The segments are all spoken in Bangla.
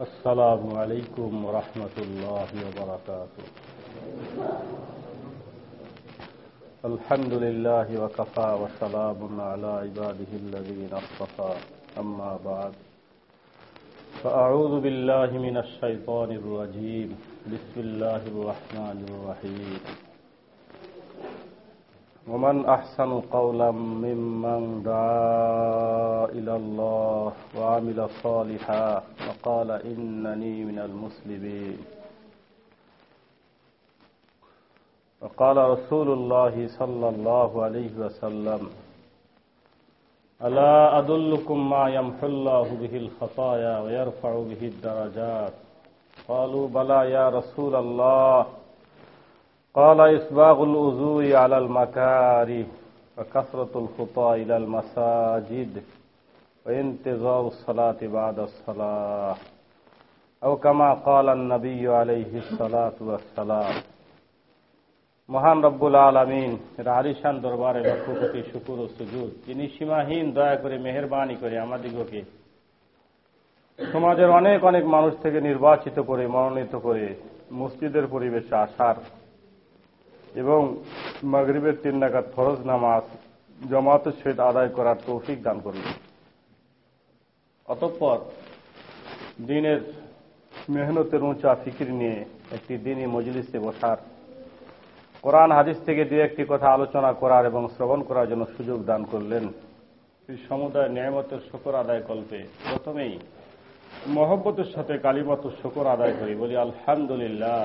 السلام علیکم ورحمۃ اللہ وبرکاتہ۔ الحمد للہ وقفا وسلام على عباده الذين اصطفى اما بعد۔ فاعوذ بالله من الشیطان الرجیم۔ بسم اللہ الرحمن الرحیم۔ ومن أحسن قولا ممن دعا إلى الله وعمل صالحا وقال إنني من المسلمين. وقال رسول الله صلى الله عليه وسلم ألا أدلكم ما يمحو الله به الخطايا ويرفع به الدرجات؟ قالوا بلى يا رسول الله قال إسباغ الأذوي على المكاره وكثرة الخطى إلى المساجد وانتظار الصلاة بعد الصلاة أو كما قال النبي عليه الصلاة والسلام মহান রব্বুল আলমিন আলিশান দরবারে লক্ষ কোটি শুকুর ও সুজুদ তিনি সীমাহীন দয়া করে মেহরবানি করে আমাদিগকে সমাজের অনেক অনেক মানুষ থেকে নির্বাচিত করে মনোনীত করে মসজিদের পরিবেশে আসার এবং মাগরিবের তিন নাগাদ ফরজ নামাজ জমাতের সহিত আদায় করার তৌফিক দান করল অতঃপর দিনের মেহনতের উঁচা ফিকির নিয়ে একটি দিনই মজলিসে বসার, কোরআন হাদিস থেকে দু একটি কথা আলোচনা করার এবং শ্রবণ করার জন্য সুযোগ দান করলেন। সমুদায় ন্যায়মতের শকর আদায় কল্পে প্রথমেই মহব্বতের সাথে কালিমত শকর আদায় করি, বলি আলহামদুলিল্লাহ।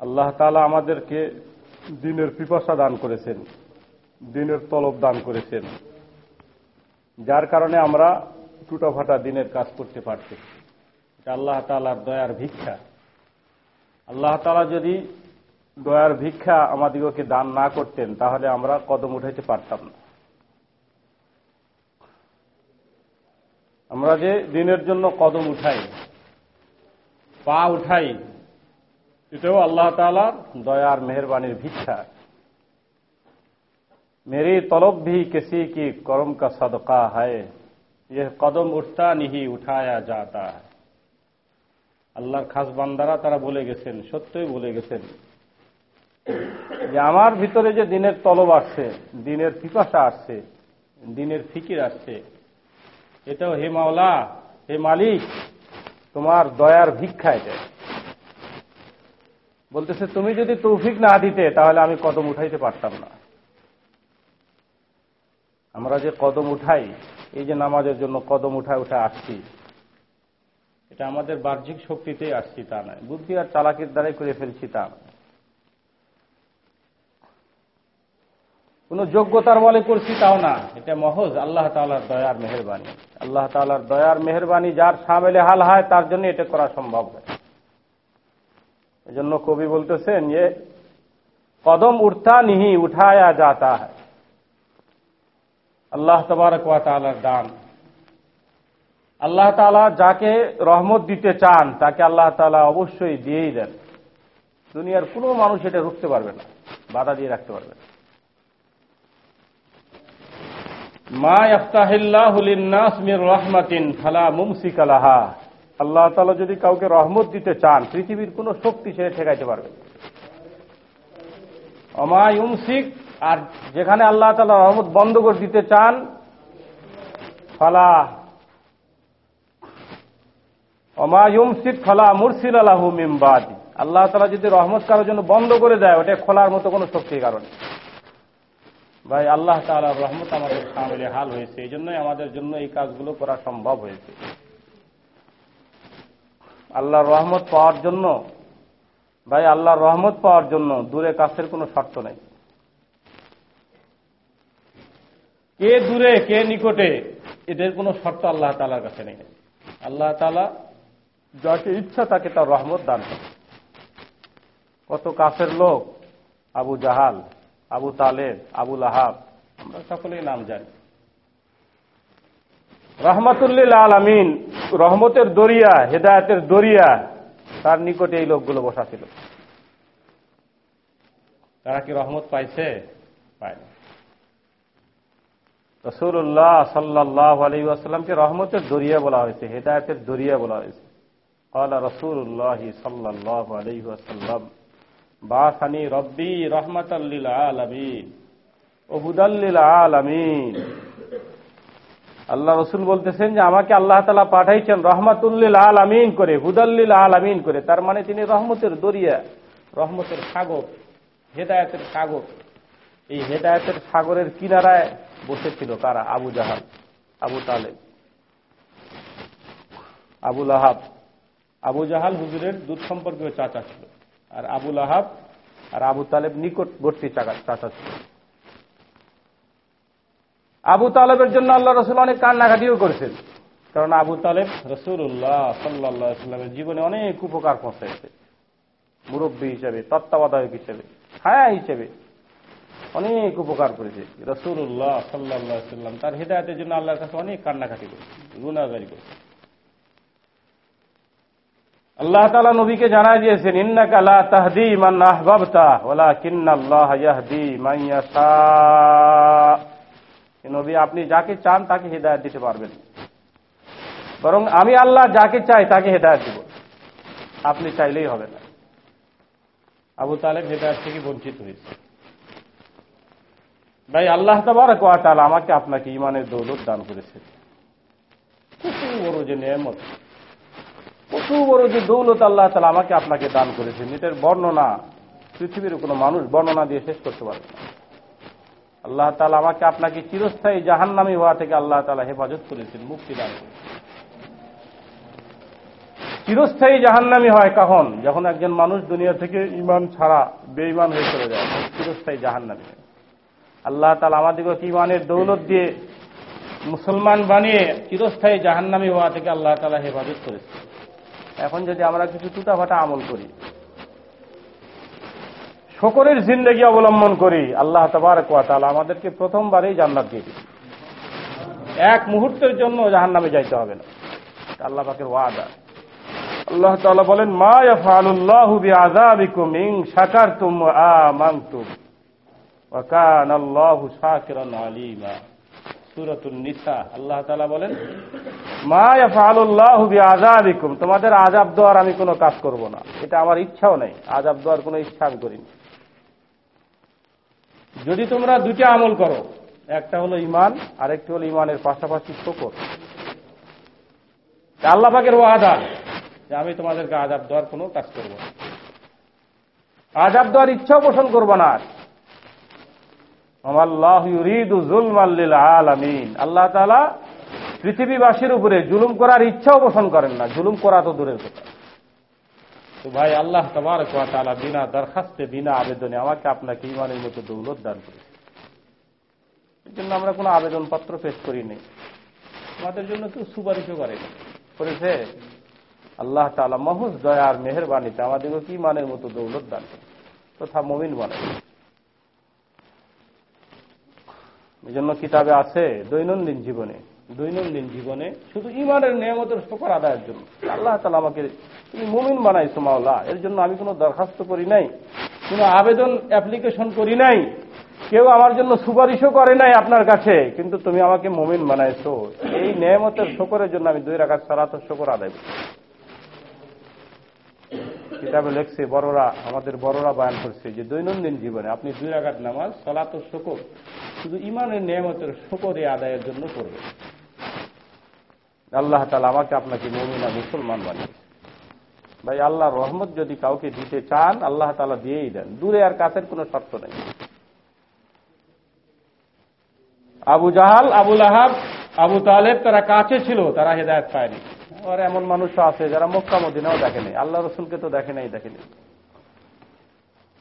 আল্লাহ তালা আমাদেরকে দিনের পিপাসা দান করেছেন, দিনের তলব দান করেছেন, যার কারণে আমরা টুটাফাটা দিনের কাজ করতে পারছি। এটা আল্লাহ তালার দয়ার ভিক্ষা। আল্লাহ তালা যদি দয়ার ভিক্ষা আমাদিগকে দান না করতেন, তাহলে আমরা কদম উঠাইতে পারতাম না। আমরা যে দিনের জন্য কদম উঠাই, পা উঠাই এটাও আল্লাহ তালার দয়ার মেহরবানির ভিক্ষা। মেরি তলব ভি কেসি কি করম কা সদকা হায় ইয়ে কদম উঠতা নিহি উঠায়া যাতা আল্লাহর খাস বান্দারা তারা বলে গেছেন, সত্যই বলে গেছেন যে আমার ভিতরে যে দিনের তলব আসছে, দিনের পিপাসা আসছে, দিনের ফিকির আসছে, এটাও হে মাওলা, হে মালিক, তোমার দয়ার ভিক্ষা এটা। বলতেছে, তুমি যদি তৌফিক না দিতে, তাহলে আমি কদম উঠাইতে পারতাম না। আমরা যে কদম উঠাই, এই যে নামাজের জন্য কদম উঠায় উঠে আসছি, এটা আমাদের বাহ্যিক শক্তিতেই আসছি তা নয়। বুদ্ধি আর চালাকির দ্বারাই করে ফেলছি তা। কোন যোগ্যতার বলে করছি তাও না। এটা মহজ আল্লাহ তালার দয়ার মেহরবানি। আল্লাহ তালার দয়ার মেহরবানি যার সামেলে হাল হয়, তার জন্য এটা করা সম্ভব। হয় এজন্য কবি বলতেছেন যে, কদম উঠতা নিহি উঠায়া যাতা হয় আল্লাহ তবারক তালার দান। আল্লাহ তালা যাকে রহমত দিতে চান, তাকে আল্লাহ তালা অবশ্যই দিয়েই দেন। দুনিয়ার কোনো মানুষ এটা রুখতে পারবে না, বাধা দিয়ে রাখতে পারবে না। মা ইফতাহিল্লাহুলিনাসমির রহমাতিন ফালা মুমসিকালাহা আল্লাহ তালা যদি কাউকে রহমত দিতে চান, পৃথিবীর কোন শক্তি সে ঠেকাইতে পারবে। অমা ইউমসিক, আর যেখানে আল্লাহ তালা রহমত বন্ধ করে দিতে চান, ফালা অমায়ুমসিদ খোলা মুরসিল আলাহু মিমবাদ আল্লাহ তালা যদি রহমত কারোর জন্য বন্ধ করে দেয়, ওটা খোলার মতো কোনো শক্তির কারণে ভাই, আল্লাহ তালার রহমত আমাদের সামনে হাল হয়েছে এই জন্যই আমাদের জন্য এই কাজগুলো করা সম্ভব হয়েছে। আল্লাহর রহমত পাওয়ার জন্য, ভাই, আল্লাহর রহমত পাওয়ার জন্য দূরে কাছের কোনো শর্ত নেই। কে দূরে, কে নিকটে, এদের কোনো শর্ত আল্লাহ তালার কাছে নেই। আল্লাহ তালা যাকে ইচ্ছা তাকে তার রহমত দান করে কত কাছের লোক, আবু জাহাল, আবু তালেব আবুল আহাব আমরা সকলেই নাম জানি। রহমতুল্লিল আলমিন রহমতের দরিয়া হেদায়তের দরিয়া তার নিকটে এই লোকগুলো বসা ছিল তারা কি রহমত পাইছে পায় না রসুল্লাহ সাল্লাহ আলী আসাল্লামকে রহমতের দরিয়া বলা হয়েছে হেদায়তের দরিয়া বলা হয়েছে قال رسول الله صلى الله عليه وسلم بعثني ربي رحمة للعالمين وهدى للعالمين আল্লাহ রসুল বলতেছেন যে, আমাকে আল্লাহ তালা পাঠাইছেন রহমাতুল্লিল আল আমিন করে হুদাল্লিল আল আমিন করে। তার মানে তিনি রহমতের দরিয়া, রহমতের সাগর, হেদায়তের সাগর। এই হেদায়তের সাগরের কিনারায় বসেছিল তারা আবু জাহাল, আবু তালেব আবুল আহাব আবু জাহাল হুজুরের দূর সম্পর্কীয় চাচা ছিল। আর আবুল আহাব আর আবু তালেব নিকটবর্তী চাকা চাচা ছিল। আবু তালেবের জন্য আল্লাহ রসুল অনেক কান্নাকাটিও করেছেন। কারণ আবু তালেব রসুল্লাহ সাল্লাহ সাল্লামের জীবনে অনেক উপকার পৌঁছাইছে মুরব্বী হিসেবে, তত্ত্বাবধায়ক হিসেবে, ছায়া হিসেবে অনেক উপকার করেছে। রসুল্লাহ সাল্লাহ সাল্লাম তার হৃদায়তের জন্য আল্লাহর কাছে অনেক কান্নাকাটি করেছে গুণাগারি করেছে। আল্লাহ তালা নবীকে জানা দিয়েছেন, ইন্নাকা লা তাহদি মান আহবাবতা ওলা কিন্নাল্লাহ ইয়াহদি মান ইয়াশা। নবী, আপনি যাকে চান তাকে হেদায়ত দিতে পারবেন। বরং আমি আল্লাহ যাকে চাই তাকে হেদায়ত দিব। আপনি চাইলেই হবে না। আবু তালেব হেদায়ত থেকে বঞ্চিত হয়েছে। ভাই, আল্লাহ তাল আমাকে আপনাকে ইমানের দৌলত দান করেছে। কত বড় যে নিয়ামত। কত বড় যে দৌলত আল্লাহ তালা আমাকে আপনাকে দান করেছেন। এটার বর্ণনা পৃথিবীর কোনো মানুষ বর্ণনা দিয়ে শেষ করতে পারবে না। আল্লাহ তালা আমাকে আপনাকে চিরস্থায়ী জাহান্নামী হওয়া থেকে আল্লাহ তালা হেফাজত করেছেন, মুক্তি দান চিরস্থায়ী জাহান্নামি হয় কখন? যখন একজন মানুষ দুনিয়া থেকে ইমান ছাড়া, বেঈমান হয়ে চলে যায়, চিরস্থায়ী জাহান্নামি আল্লাহ তালা আমাদেরকে ইমানের দৌলত দিয়ে মুসলমান বানিয়ে চিরস্থায়ী জাহান্নামি হওয়া থেকে আল্লাহ তালা হেফাজত করেছে এখন যদি আমরা কিছু টুটাফাটা আমল করি শকরের জিন্দগি অবলম্বন করি, আল্লাহ তালা আমাদেরকে প্রথমবারেই জান্নাত দিয়ে দিবে এক মুহূর্তের জন্য জাহান নামে যাইতে হবে না। আল্লাহ পাকের ওয়াদা। আল্লাহ তাআলা বলেন, মা ইয়াফআলুল্লাহু বিআযাবিকুম ইন শাকারতুম ওয়া আমানতুম ওয়া কানা আল্লাহু শাকিরান আলীমা। সূরাতুন নিসা। আল্লাহ তাআলা বলেন, মা ইয়াফআলুল্লাহু বিআযাবিকুম, তোমাদের আযাব দেওয়ার আমি কোনো কাজ করব না। এটা আমার ইচ্ছাও নাই, আযাব দেওয়ার কোনো ইচ্ছা আমি করিনি। যদি তোমরা দুইটা আমল করো, একটা হলো ইমান আরেকটি হলো ইমানের পাশাপাশি শকর। আল্লাহ পাকের ও আদাব যে আমি তোমাদেরকে আজাব দেওয়ার কোনো কাজ করব না। আজাব দেওয়ার ইচ্ছাও পোষণ করব না আল্লাহ পৃথিবীবাসীর উপরে জুলুম করার ইচ্ছাও পোষণ করেন না। জুলুম করা তো দূরের কথা। তো ভাই, আল্লাহ তোমার তালা বিনা দরখাস্তে, বিনা আবেদনে আমাকে আপনাকে ইমানের মতো দৌলত দান করেছে। এই জন্য আমরা কোনো আবেদনপত্র পেশ করিনি আমাদের জন্য কেউ সুপারিশও করেনি করেছে? আল্লাহ তালা মহুজ দয়ার মেহরবানিতে আমাদেরকে কি মানের মতো দৌলত দান করে তথা মমিন এই জন্য কিতাবে আছে দৈনন্দিন জীবনে দৈনন্দিন জীবনে শুধু ইমানের নিয়ামতের শকর আদায়ের জন্য। আল্লাহ তালা আমাকে তুমি মুমিন বানাইছো মাওলা, এর জন্য আমি কোনো দরখাস্ত করি নাই, কোনো আবেদন অ্যাপ্লিকেশন করি নাই, কেউ আমার জন্য সুপারিশও করে নাই আপনার কাছে, কিন্তু তুমি আমাকে মুমিন বানাইছো। এই নিয়ামতের শকরের জন্য আমি দুই রাখার সারাত শকর আদায় করি। কিতাবে লেখছে, বড়রা, আমাদের বড়রা বয়ান করছে যে দৈনন্দিন জীবনে আপনি দুই রাখাত নামাজ, সলাত শকর শুধু ইমানের নিয়ামতের শকরে আদায়ের জন্য করবেন। আল্লাহ তালা আমাকে আপনাকে মমিনা মুসলমান বানিয়েছে। ভাই আল্লাহ রহমত যদি কাউকে দিতে চান, আল্লাহ তালা দিয়েই দেন। দূরে আর কাছের কোনো শর্ত নেই। আবু জাহাল আবুল আহাব আবু তালেব তারা কাছে ছিল, তারা হেদায়ত পায়নি। আর এমন মানুষও আছে যারা মক্কা, মদিনাও দেখেনি আল্লাহ রসুলকে তো দেখে নাই দেখেনি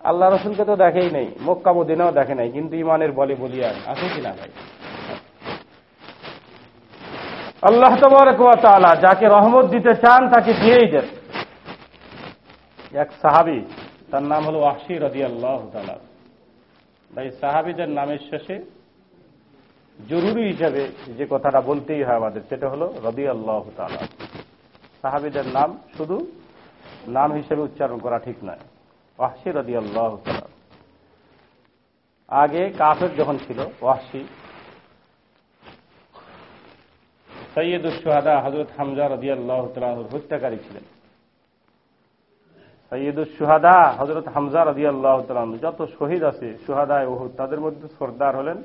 আল্লাহ রসুলকে তো দেখেই নেই, মক্কা, মদিনাও দেখে নাই, কিন্তু ইমানের বলে বলিয়ান আছে কিনা ভাই? আল্লাহ তালা যাকে রহমত দিতে চান তাকে দিয়েই দেন। এক সাহাবি, তার নাম হল ওয়াসি রদি আল্লাহ ভাই, সাহাবিদের নামের শেষে জরুরি হিসাবে যে কথাটা বলতেই হয় আমাদের, সেটা হলো রবি আল্লাহ তালা সাহাবিদের নাম শুধু নাম হিসেবে উচ্চারণ করা ঠিক নয় ওয়াসি রদি আল্লাহ আগে কাফের যখন ছিল ওয়াসি সৈয়দুল সোহাদা হজরত হামজা রদিয়াল্লাহ তালাহুর হত্যাকারী ছিলেন। সৈয়দুল সুহাদা হজরত হামজা রদিয়াল্লাহ তালাহু যত শহীদ আছে সুহাদায় ওহুদ তাদের মধ্যে সর্দার হলেন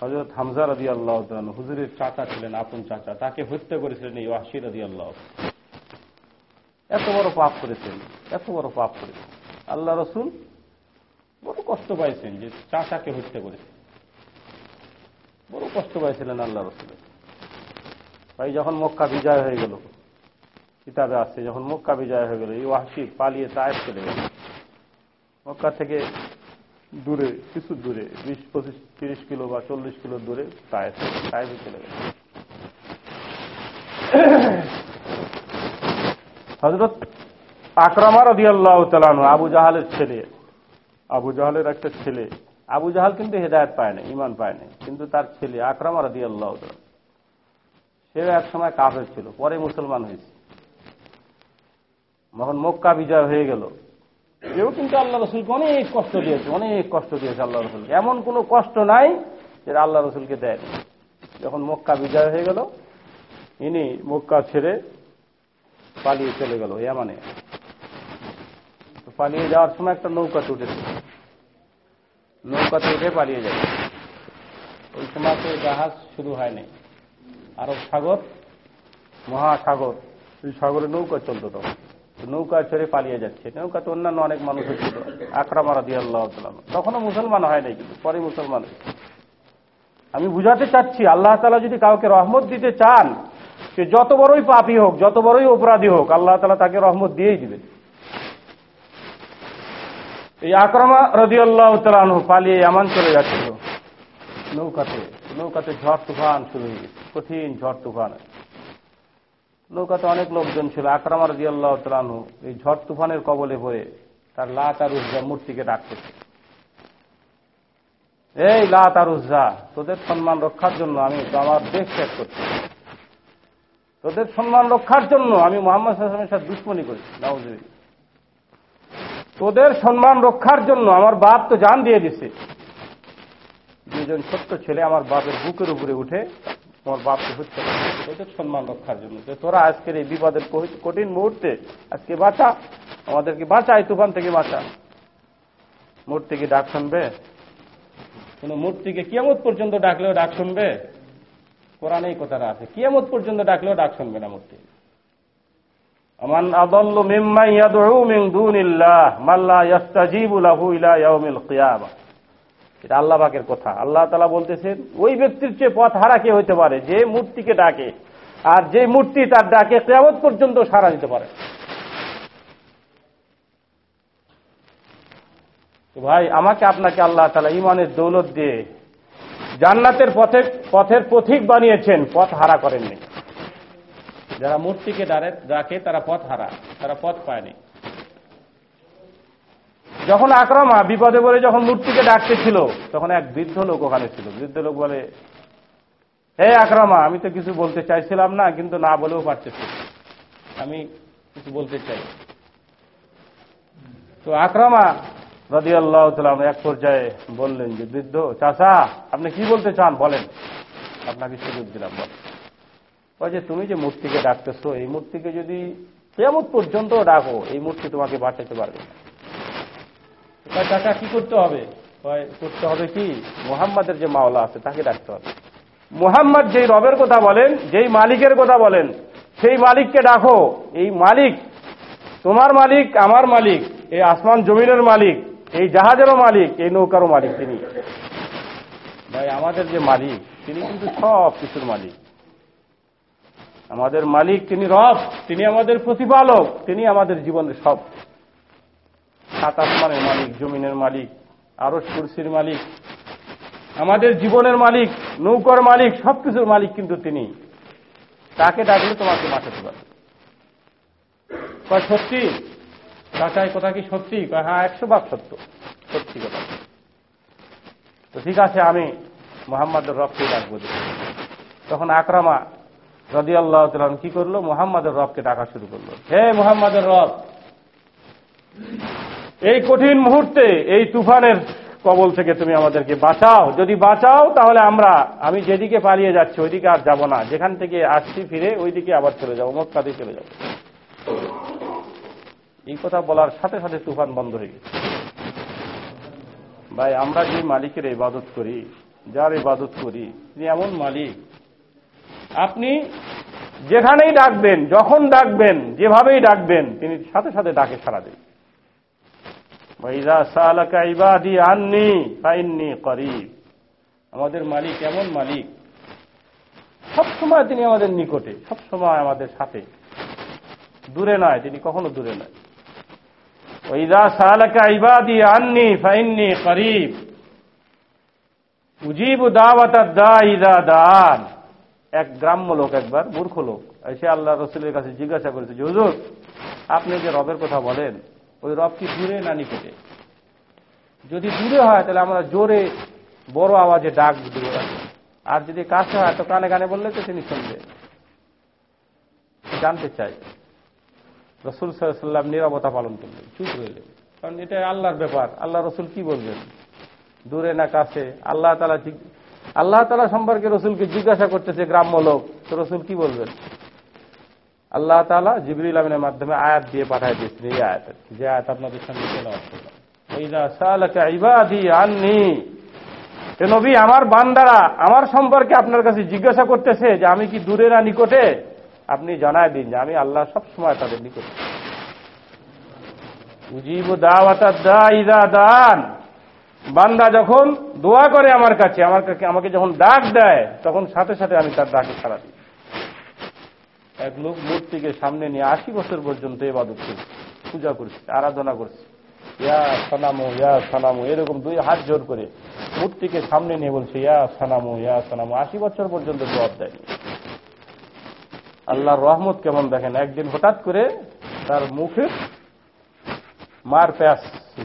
হজরত হামজা রদি আল্লাহ হুজুরের চাচা ছিলেন, আপন চাচা, তাকে হত্যা করেছিলেন এই ওয়াসি রদি আল্লাহ এত বড় পাপ করেছেন, এত বড় পাপ করেছেন। আল্লাহ রসুল বড় কষ্ট পাইছেন যে চাচাকে হত্যা করেছেন। বড় কষ্ট পাইছিলেন আল্লাহ রসুলের। ভাই, যখন মক্কা বিজয় হয়ে গেল, কিতাবে আসছে যখন মক্কা বিজয় হয়ে গেল, এই ওয়াসি পালিয়ে তায়েব চলে গেল। মক্কা থেকে দূরে, কিছু দূরে, বিশ, পঁচিশ, তিরিশ কিলো বা চল্লিশ কিলো দূরে তায়েব তায়েবে চলে গেল। হজরত আকরামা রদি আল্লাহ তালানু আবু জাহালের ছেলে, আবু জাহালের একটা ছেলে। আবু জাহাল কিন্তু হেদায়ত পায় না ইমান পায় না কিন্তু তার ছেলে আকরামা রদি আল্লাহ সেও এক সময় কাফের ছিল, পরে মুসলমান হয়েছে। যখন মক্কা বিজয় হয়ে গেল এও কিন্তু আল্লাহ রসুলকে অনেক কষ্ট দিয়েছে, অনেক কষ্ট দিয়েছে আল্লাহ রসুলকে এমন কোনো কষ্ট নাই যেটা আল্লাহ রসুলকে দেয় যখন মক্কা বিজয় হয়ে গেল, ইনি মক্কা ছেড়ে পালিয়ে চলে গেল ইয়ামানে। পালিয়ে যাওয়ার সময় একটা নৌকাতে উঠেছে। নৌকাতে উঠে পালিয়ে যাবে ওই সময় তো জাহাজ শুরু হয়নি আরব সাগর, মহাসাগর ওই সাগরে নৌকা চলতো তখন। নৌকা ছেড়ে পালিয়ে যাচ্ছে। নৌকাতে অন্যান্য অনেক মানুষ ছিল। আকরামারা দিয়ে আল্লাহ তখনও মুসলমান হয় নাই কিন্তু, পরে মুসলমান আমি বুঝাতে চাচ্ছি, আল্লাহ তালা যদি কাউকে রহমত দিতে চান, সে যত বড়ই পাপি হোক, যত বড়ই অপরাধী হোক, আল্লাহ তালা তাকে রহমত দিয়েই দিবেন। এই আক্রমা রদি আল্লাহ তালানহ পালিয়ে এমন চলে যাচ্ছিল নৌকাতে। নৌকাতে ঝড় তুফান শুরু হয়ে গেছে, কঠিন ঝড় তুফান। নৌকাতে অনেক লোকজন ছিল, আক্রমা রদি আল্লাহ তালানহ এই ঝড় তুফানের কবলে পড়ে তার লাত আর উজ্জা মূর্তিকে ডাকতেছে এই লাত আর উজ্জা, তোদের সম্মান রক্ষার জন্য আমি তো আমার দেশ ত্যাগ করছি। তোদের সম্মান রক্ষার জন্য আমি মোহাম্মদ হাসানের সাথে দুশ্মনী করি নাউজুবিল তোদের সম্মান রক্ষার জন্য আমার বাপ তো জান দিয়ে দিছে। দুজন ছোট্ট ছেলে আমার বাপের বুকের উপরে উঠে তোমার বাপকে করে তোদের সম্মান রক্ষার জন্য। তোরা আজকের এই বিপদের কঠিন মুহূর্তে আজকে বাঁচা। আমাদেরকে বাঁচা, এই তুফান থেকে বাঁচা। মূর্তি কি ডাক শুনবে? কোন মূর্তিকে কিয়ামত পর্যন্ত ডাকলেও ডাক শুনবে? কোরআনে কথাটা আছে। কিয়ামত পর্যন্ত ডাকলেও ডাক শুনবে না মূর্তি। আমান আদল্লু মিম্মা ইয়াদউ মিন দুনিল্লাহ মাল্লা ইয়াস্তাজিবু লাহু ইলা ইয়াউমিল কিয়ামা। এটা আল্লাহ পাকের কথা। আল্লাহ তালা বলতেছেন, ওই ব্যক্তির চেয়ে পথ হারা কে হইতে পারে? যে মূর্তিকে ডাকে। আর যে মূর্তি তার ডাকে, কিয়ামত পর্যন্ত সারা দিতে পারে। ভাই, আমাকে আপনাকে আল্লাহ তালা ইমানের দৌলত দিয়ে জান্নাতের পথে, পথের পথিক বানিয়েছেন, পথ হারা করেননি। যারা মূর্তিকে ডাকে, তারা পথ হারা, তারা পথ পায়নি। যখন আক্রমা বিপদে পড়ে যখন মূর্তিকে ডাকতেছিল, তখন এক বৃদ্ধ লোক ওখানে ছিল। বৃদ্ধ লোক বলে, হে আক্রমা, আমি তো কিছু বলতে চাইছিলাম না, কিন্তু না বলেও পারতেছি। আমি কিছু বলতে চাই। তো আক্রমা রদি আল্লাহ এক পর্যায়ে বললেন যে, বৃদ্ধ চাষা আপনি কি বলতে চান? বলেন। আপনাকে সুযোগ দিলাম, বলেন। যে, তুমি যে মূর্তিকে ডাকতেছো, এই মূর্তিকে যদি কেমন পর্যন্ত ডাকো, এই মূর্তি তোমাকে বাঁচাতে পারবে না। চাচা, কি করতে হবে? করতে হবে কি? মোহাম্মদের যে মাওলা আছে, তাকে ডাকতে হবে। মোহাম্মদ যেই রবের কথা বলেন, যেই মালিকের কথা বলেন, সেই মালিককে ডাকো। এই মালিক, তোমার মালিক, আমার মালিক, এই আসমান জমিনের মালিক, এই জাহাজেরও মালিক, এই নৌকারও মালিক তিনি। ভাই, আমাদের যে মালিক, তিনি কিন্তু সব কিছুর মালিক। আমাদের মালিক, তিনি রব, তিনি আমাদের প্রতিপালক, তিনি আমাদের জীবনের সব। সাত আসমানের মালিক, জমিনের মালিক আরও কুরসির মালিক, আমাদের জীবনের মালিক, নৌকার মালিক, সবকিছুর মালিক কিন্তু তিনি। তাকে ডাকলে তোমাকে বাঁচাতে পারবে। সত্যি? কাকায় কথা কি সত্যি? হ্যাঁ একশো ভাগ সত্য। সত্যি কথা। তো ঠিক আছে, আমি মোহাম্মদের রবকে ডাকবো তখন আক্রামা রদি আল্লাহ কি করল? মোহাম্মদের রবকে ডাকা শুরু করল। হে মোহাম্মদের রব! এই কঠিন মুহূর্তে এই তুফানের কবল থেকে তুমি আমাদেরকে বাঁচাও। যদি বাঁচাও, তাহলে আমরা, আমি যেদিকে পালিয়ে যাচ্ছি, ওইদিকে আর যাব না। যেখান থেকে আসছি ফিরে, ওইদিকে আবার চলে যাব মক্কাতে চলে যাব। এই কথা বলার সাথে সাথে তুফান বন্ধ হয়ে গেছে। ভাই, আমরা যে মালিকের ইবাদত করি, যার ইবাদত করি, তিনি এমন মালিক। আপনি যেখানেই ডাকবেন, যখন ডাকবেন, যেভাবেই ডাকবেন, তিনি সাথে সাথে ডাকে সারা আননি আমাদের মালিক এমন মালিক। সবসময় তিনি আমাদের নিকটে সবসময় আমাদের সাথে। দূরে নয়, তিনি কখনো দূরে নয়। ওইদা সালাকা ইবাদি আননি ফাইন্নি করিব। উজিব দাওয়াত দা ইদা দান এক গ্রাম্য লোক একবার, মূর্খ লোক। এসে আল্লাহ রসুলের কাছে জিজ্ঞাসা করেছে, হুজুর, আপনি যে রবের কথা বলেন ওই রব কি দূরে না নিকটে। যদি দূরে হয়, তাহলে আমরা জোরে বড় আওয়াজে ডাক দিব। আর যদি কাছে হয়, তো কানে কানে বললে তো তিনি শুনবে। জানতে চাই রসুল সাল্লাম নিরবতা পালন করলেন, চুপ রইলেন। কারণ এটা আল্লাহর ব্যাপার। আল্লাহ রসুল কি বলবেন? দূরে না কাছে? আল্লাহ তালা আল্লাহ তালা সম্পর্কে রসুলকে জিজ্ঞাসা করতেছে গ্রাম্য লোক। তো রসুল কি বলবেন? আল্লাহ তালা জিবরুল আমিনের মাধ্যমে আয়াত দিয়ে পাঠায় দিয়েছেন এই আয়াত যে আয়াত আপনাদের সঙ্গে আননি নবী, আমার বান্দারা আমার সম্পর্কে আপনার কাছে জিজ্ঞাসা করতেছে যে আমি কি দূরে না নিকটে? আপনি জানায় দিন যে আমি আল্লাহ সব সময় তাদের নিকটে। দান। বান্দা যখন দোয়া করে আমার কাছে আমার আমাকে যখন ডাক দেয়, তখন সাথে সাথে আমি তার ডাকে সারা দিই। এক লোক মূর্তিকে সামনে নিয়ে আশি বছর পর্যন্ত এবাদত করছে, পূজা করছে, আরাধনা করছে। ইয়া সানামো ইয়া সানামো, এরকম দুই হাত জোর করে মূর্তিকে সামনে নিয়ে বলছে, ইয়া সানামো ইয়া সানামো, আশি বছর পর্যন্ত জবাব দেয়নি। আল্লাহর রহমত কেমন দেখেন? একদিন হঠাৎ করে তার মুখে মার প্যাস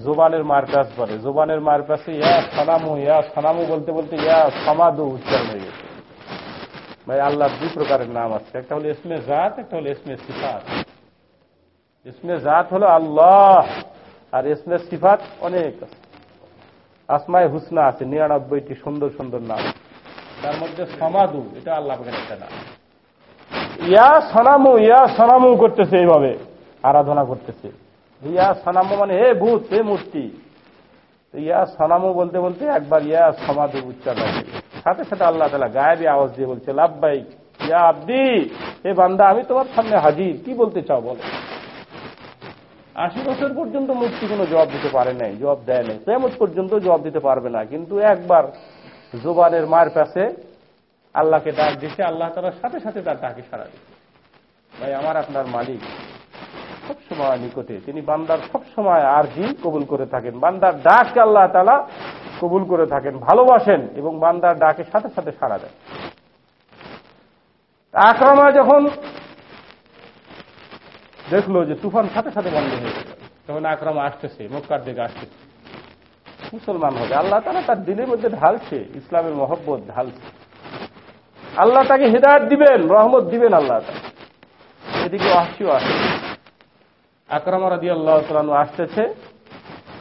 জোবানের মার প্যাস বলে জোবানের মার প্যাসে ইয়া সানামু ইয়া সানামু বলতে বলতে ইয়া সমাদু উচ্চারণ হয়ে গেছে। ভাই, আল্লাহর দুই প্রকারের নাম আছে। একটা হলো ইসমে জাত, একটা হলো ইসমে সিফাত। ইসমে জাত হলো আল্লাহ, আর ইসমে সিফাত অনেক আসমায় হুসনা আছে, নিরানব্বইটি সুন্দর সুন্দর নাম। তার মধ্যে সমাদু, এটা আল্লাহ একটা নাম। ইয়া সনামু ইয়া সনামু করতেছে এইভাবে, আরাধনা করতেছে। ইয়া সনামু মানে হে ভূত, হে মূর্তি। ইয়া সনামু বলতে বলতে একবার ইয়া সমাধি উচ্চারণ সাথে সাথে আল্লাহ তালা গায়েবী আওয়াজ দিয়ে বলছে লাভবাই ইয়া আব্দি এ বান্দা, আমি তোমার সামনে হাজির। কি বলতে চাও বলো? আশি বছর পর্যন্ত মূর্তি কোনো জবাব দিতে পারে নাই, জবাব দেয় নাই। কেমন পর্যন্ত জবাব দিতে পারবে না। কিন্তু একবার জোবানের মায়ের কাছে আল্লাহকে ডাক দিছে, আল্লাহ তালার সাথে সাথে তার ডাকে সারা দিচ্ছে ভাই, আমার আপনার মালিক সবসময় নিকটে। তিনি বান্দার সবসময় আর জি কবুল করে থাকেন। বান্দার ডাককে আল্লাহ তালা কবুল করে থাকেন, ভালোবাসেন এবং বান্দার ডাকে সাথে সাথে সারা দেন। আক্রমা যখন দেখল যে তুফান সাথে সাথে বন্ধ হয়ে গেল, তখন আক্রমা আসতেছে, মক্কার দিকে আসতেছে। মুসলমান হবে। আল্লাহ তালা তার দিনের মধ্যে ঢালছে, ইসলামের মহব্বত ঢালছে। আল্লাহ তাকে হেদায়ত দিবেন, রহমত দিবেন আল্লাহ তাকে এদিকে অহসিও আসে। আকরামা রাদি আল্লাহ তালু আসতেছে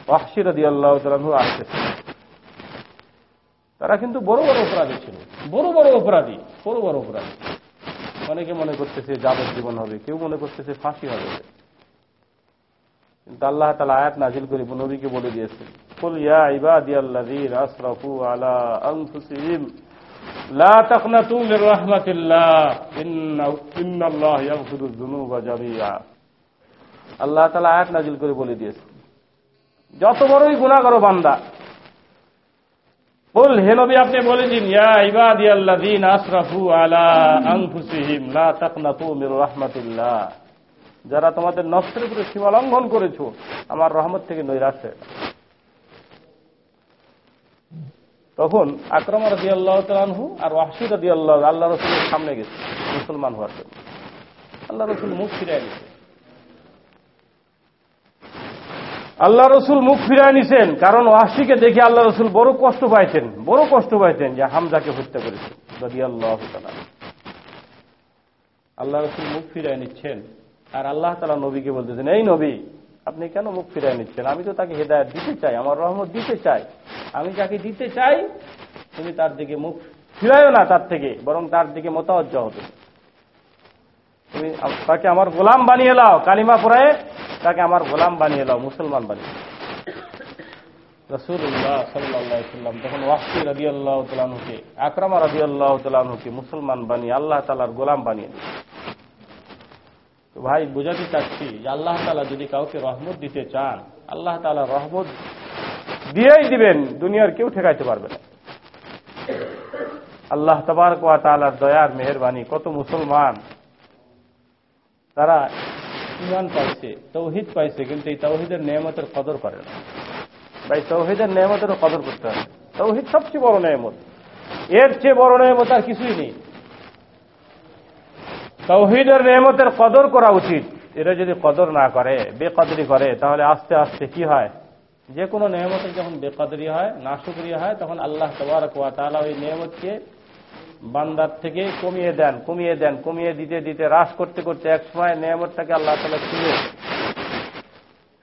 অহসি রাদি আল্লাহ তালু আসতেছে তারা কিন্তু বড় বড় অপরাধী ছিল বড় বড় অপরাধী বড় বড় অপরাধী অনেকে মনে করতেছে যাবজ্জীবন হবে কেউ মনে করতেছে ফাঁসি হবে কিন্তু আল্লাহ তালা আয়াত নাজিল করে নবীকে বলে দিয়েছে কুল ইয়া ইবাদিয়াল্লাযীনা আসরাফু আলা আনফুসিহিম لا تقنطوا من رحمة الله إن إن الله يغفر الذنوب جميعا আল্লাহ তালা আয়াত নাজিল করে বলে দিয়েছে। যত বড়ই গুণা করো বান্দা। বল, হে নবী, আপনি বলে দিন, ইয়া ইবাদি আল্লাযীনা আসরাফু আলা আনফুসিহিম লা তাকনাতু মির রাহমাতিল্লাহ। যারা তোমাদের নফসের উপরে সীমা লঙ্ঘন করেছ, আমার রহমত থেকে নৈরাশ তখন আক্রম রাজি আল্লাহ তালহু আর ওয়াহসি রাজি আল্লাহ আল্লাহ রসুলের সামনে গেছে, মুসলমান হওয়ার জন্য। আল্লাহ রসুল মুখ ফিরায় গেছে আল্লাহ রসুল মুখ ফিরায় নিছেন। কারণ ওয়াহসিকে দেখে আল্লাহ রসুল বড় কষ্ট পাইছেন। বড় কষ্ট পাইছেন যে হামজাকে হত্যা করেছে। রাজি আল্লাহ আল্লাহ রসুল মুখ ফিরায় নিচ্ছেন। আর আল্লাহ তালা নবীকে বলতেছেন, এই নবী, আপনি কেন মুখ ফিরায় নিচ্ছেন? আমি তো তাকে হেদায়ত দিতে চাই, আমার রহমত দিতে চাই। আমি যাকে দিতে চাই, তুমি তার দিকে মুখ ফিরাইও না তার থেকে, বরং তার দিকে মোতাবজ্জ হবে তুমি তাকে আমার গোলাম বানিয়ে লাও, কালিমা পড়ায় তাকে আমার গোলাম বানিয়ে লাও, মুসলমান বানিয়ে মুসলমান বানিয়ে আল্লাহ তালার গোলাম বানিয়ে ভাই চাচ্ছি যে আল্লাহ তালা যদি কাউকে রহমত দিতে চান, আল্লাহ তালা রহমত দিয়েই দিবেন, দুনিয়ার কেউ ঠেকাইতে পারবে না। আল্লাহ তবার কোয়া তালার দয়ার মেহরবানি, কত মুসলমান তারা ইমান পাইছে, তৌহিদ পাইছে, কিন্তু এই তৌহিদের নিয়মতের কদর করে না। তাই তৌহিদের নিয়মতেরও কদর করতে হবে তৌহিদ সবচেয়ে বড় নিয়মত। এর চেয়ে বড় নিয়মত আর কিছুই নেই। তৌহিদের নিয়মতের কদর করা উচিত। এরা যদি কদর না করে, বেকদরি করে, তাহলে আস্তে আস্তে কি হয়? যে কোনো নিয়মতের যখন বেকদরি হয় না হয়, তখন আল্লাহ তবরক ওয়া তাআলা ওই নিয়মতকে বান্দার থেকে কমিয়ে দেন কমিয়ে দেন, কমিয়ে দিতে দিতে হ্রাস করতে করতে এক সময় নিয়ামতটাকে আল্লাহ তালা ছিঁড়ে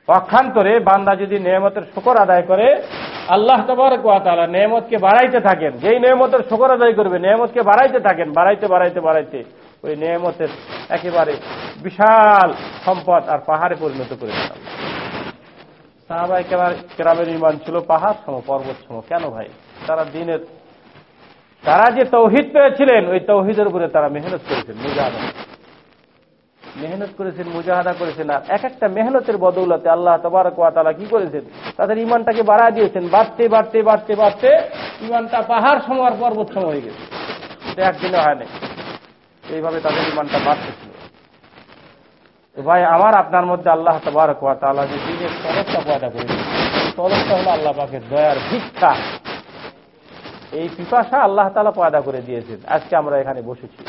পক্ষান্তরে বান্দা যদি নিয়ামতের শকর আদায় করে, আল্লাহ তবরক ওয়া তাআলা নিয়ামতকে বাড়াইতে থাকেন। যেই নিয়ামতের শুকর আদায় করবে, নিয়ামতকে বাড়াইতে থাকেন, বাড়াইতে বাড়াইতে বাড়াইতে, ওই নিয়ামতের একেবারে বিশাল সম্পদ আর পাহাড়ে পরিণত করে দেন সাহাবাই কেরামের নির্মাণ ছিল পাহাড় সম, পর্বত সম। কেন ভাই? তারা দিনের তারা যে তৌহিদ পেয়েছিলেন, ওই তৌহিদের উপরে তারা মেহনত করেছেন, মুজাহাদা। মেহনত করেছেন, মুজাহাদা করেছেন। আর এক একটা মেহনতের বদৌলতে আল্লাহ তবারক তালা কি করেছেন? তাদের ইমানটাকে বাড়া দিয়েছেন। বাড়তে বাড়তে বাড়তে বাড়তে ইমানটা পাহাড় সম পর্বত সম হয়ে গেছে। এটা একদিনে হয় নাই। এইভাবে তাদের ইমানটা বাড়তেছিল। ভাই, আমার আপনার মধ্যে আল্লাহ তবারক তালা যে দিনের তরফটা পয়দা করেছেন তরফটা হলো আল্লাহ পাকের দয়ার ভিক্ষা। এই পিপাসা আল্লাহ তালা পয়দা করে দিয়েছেন। আজকে আমরা এখানে বসেছি।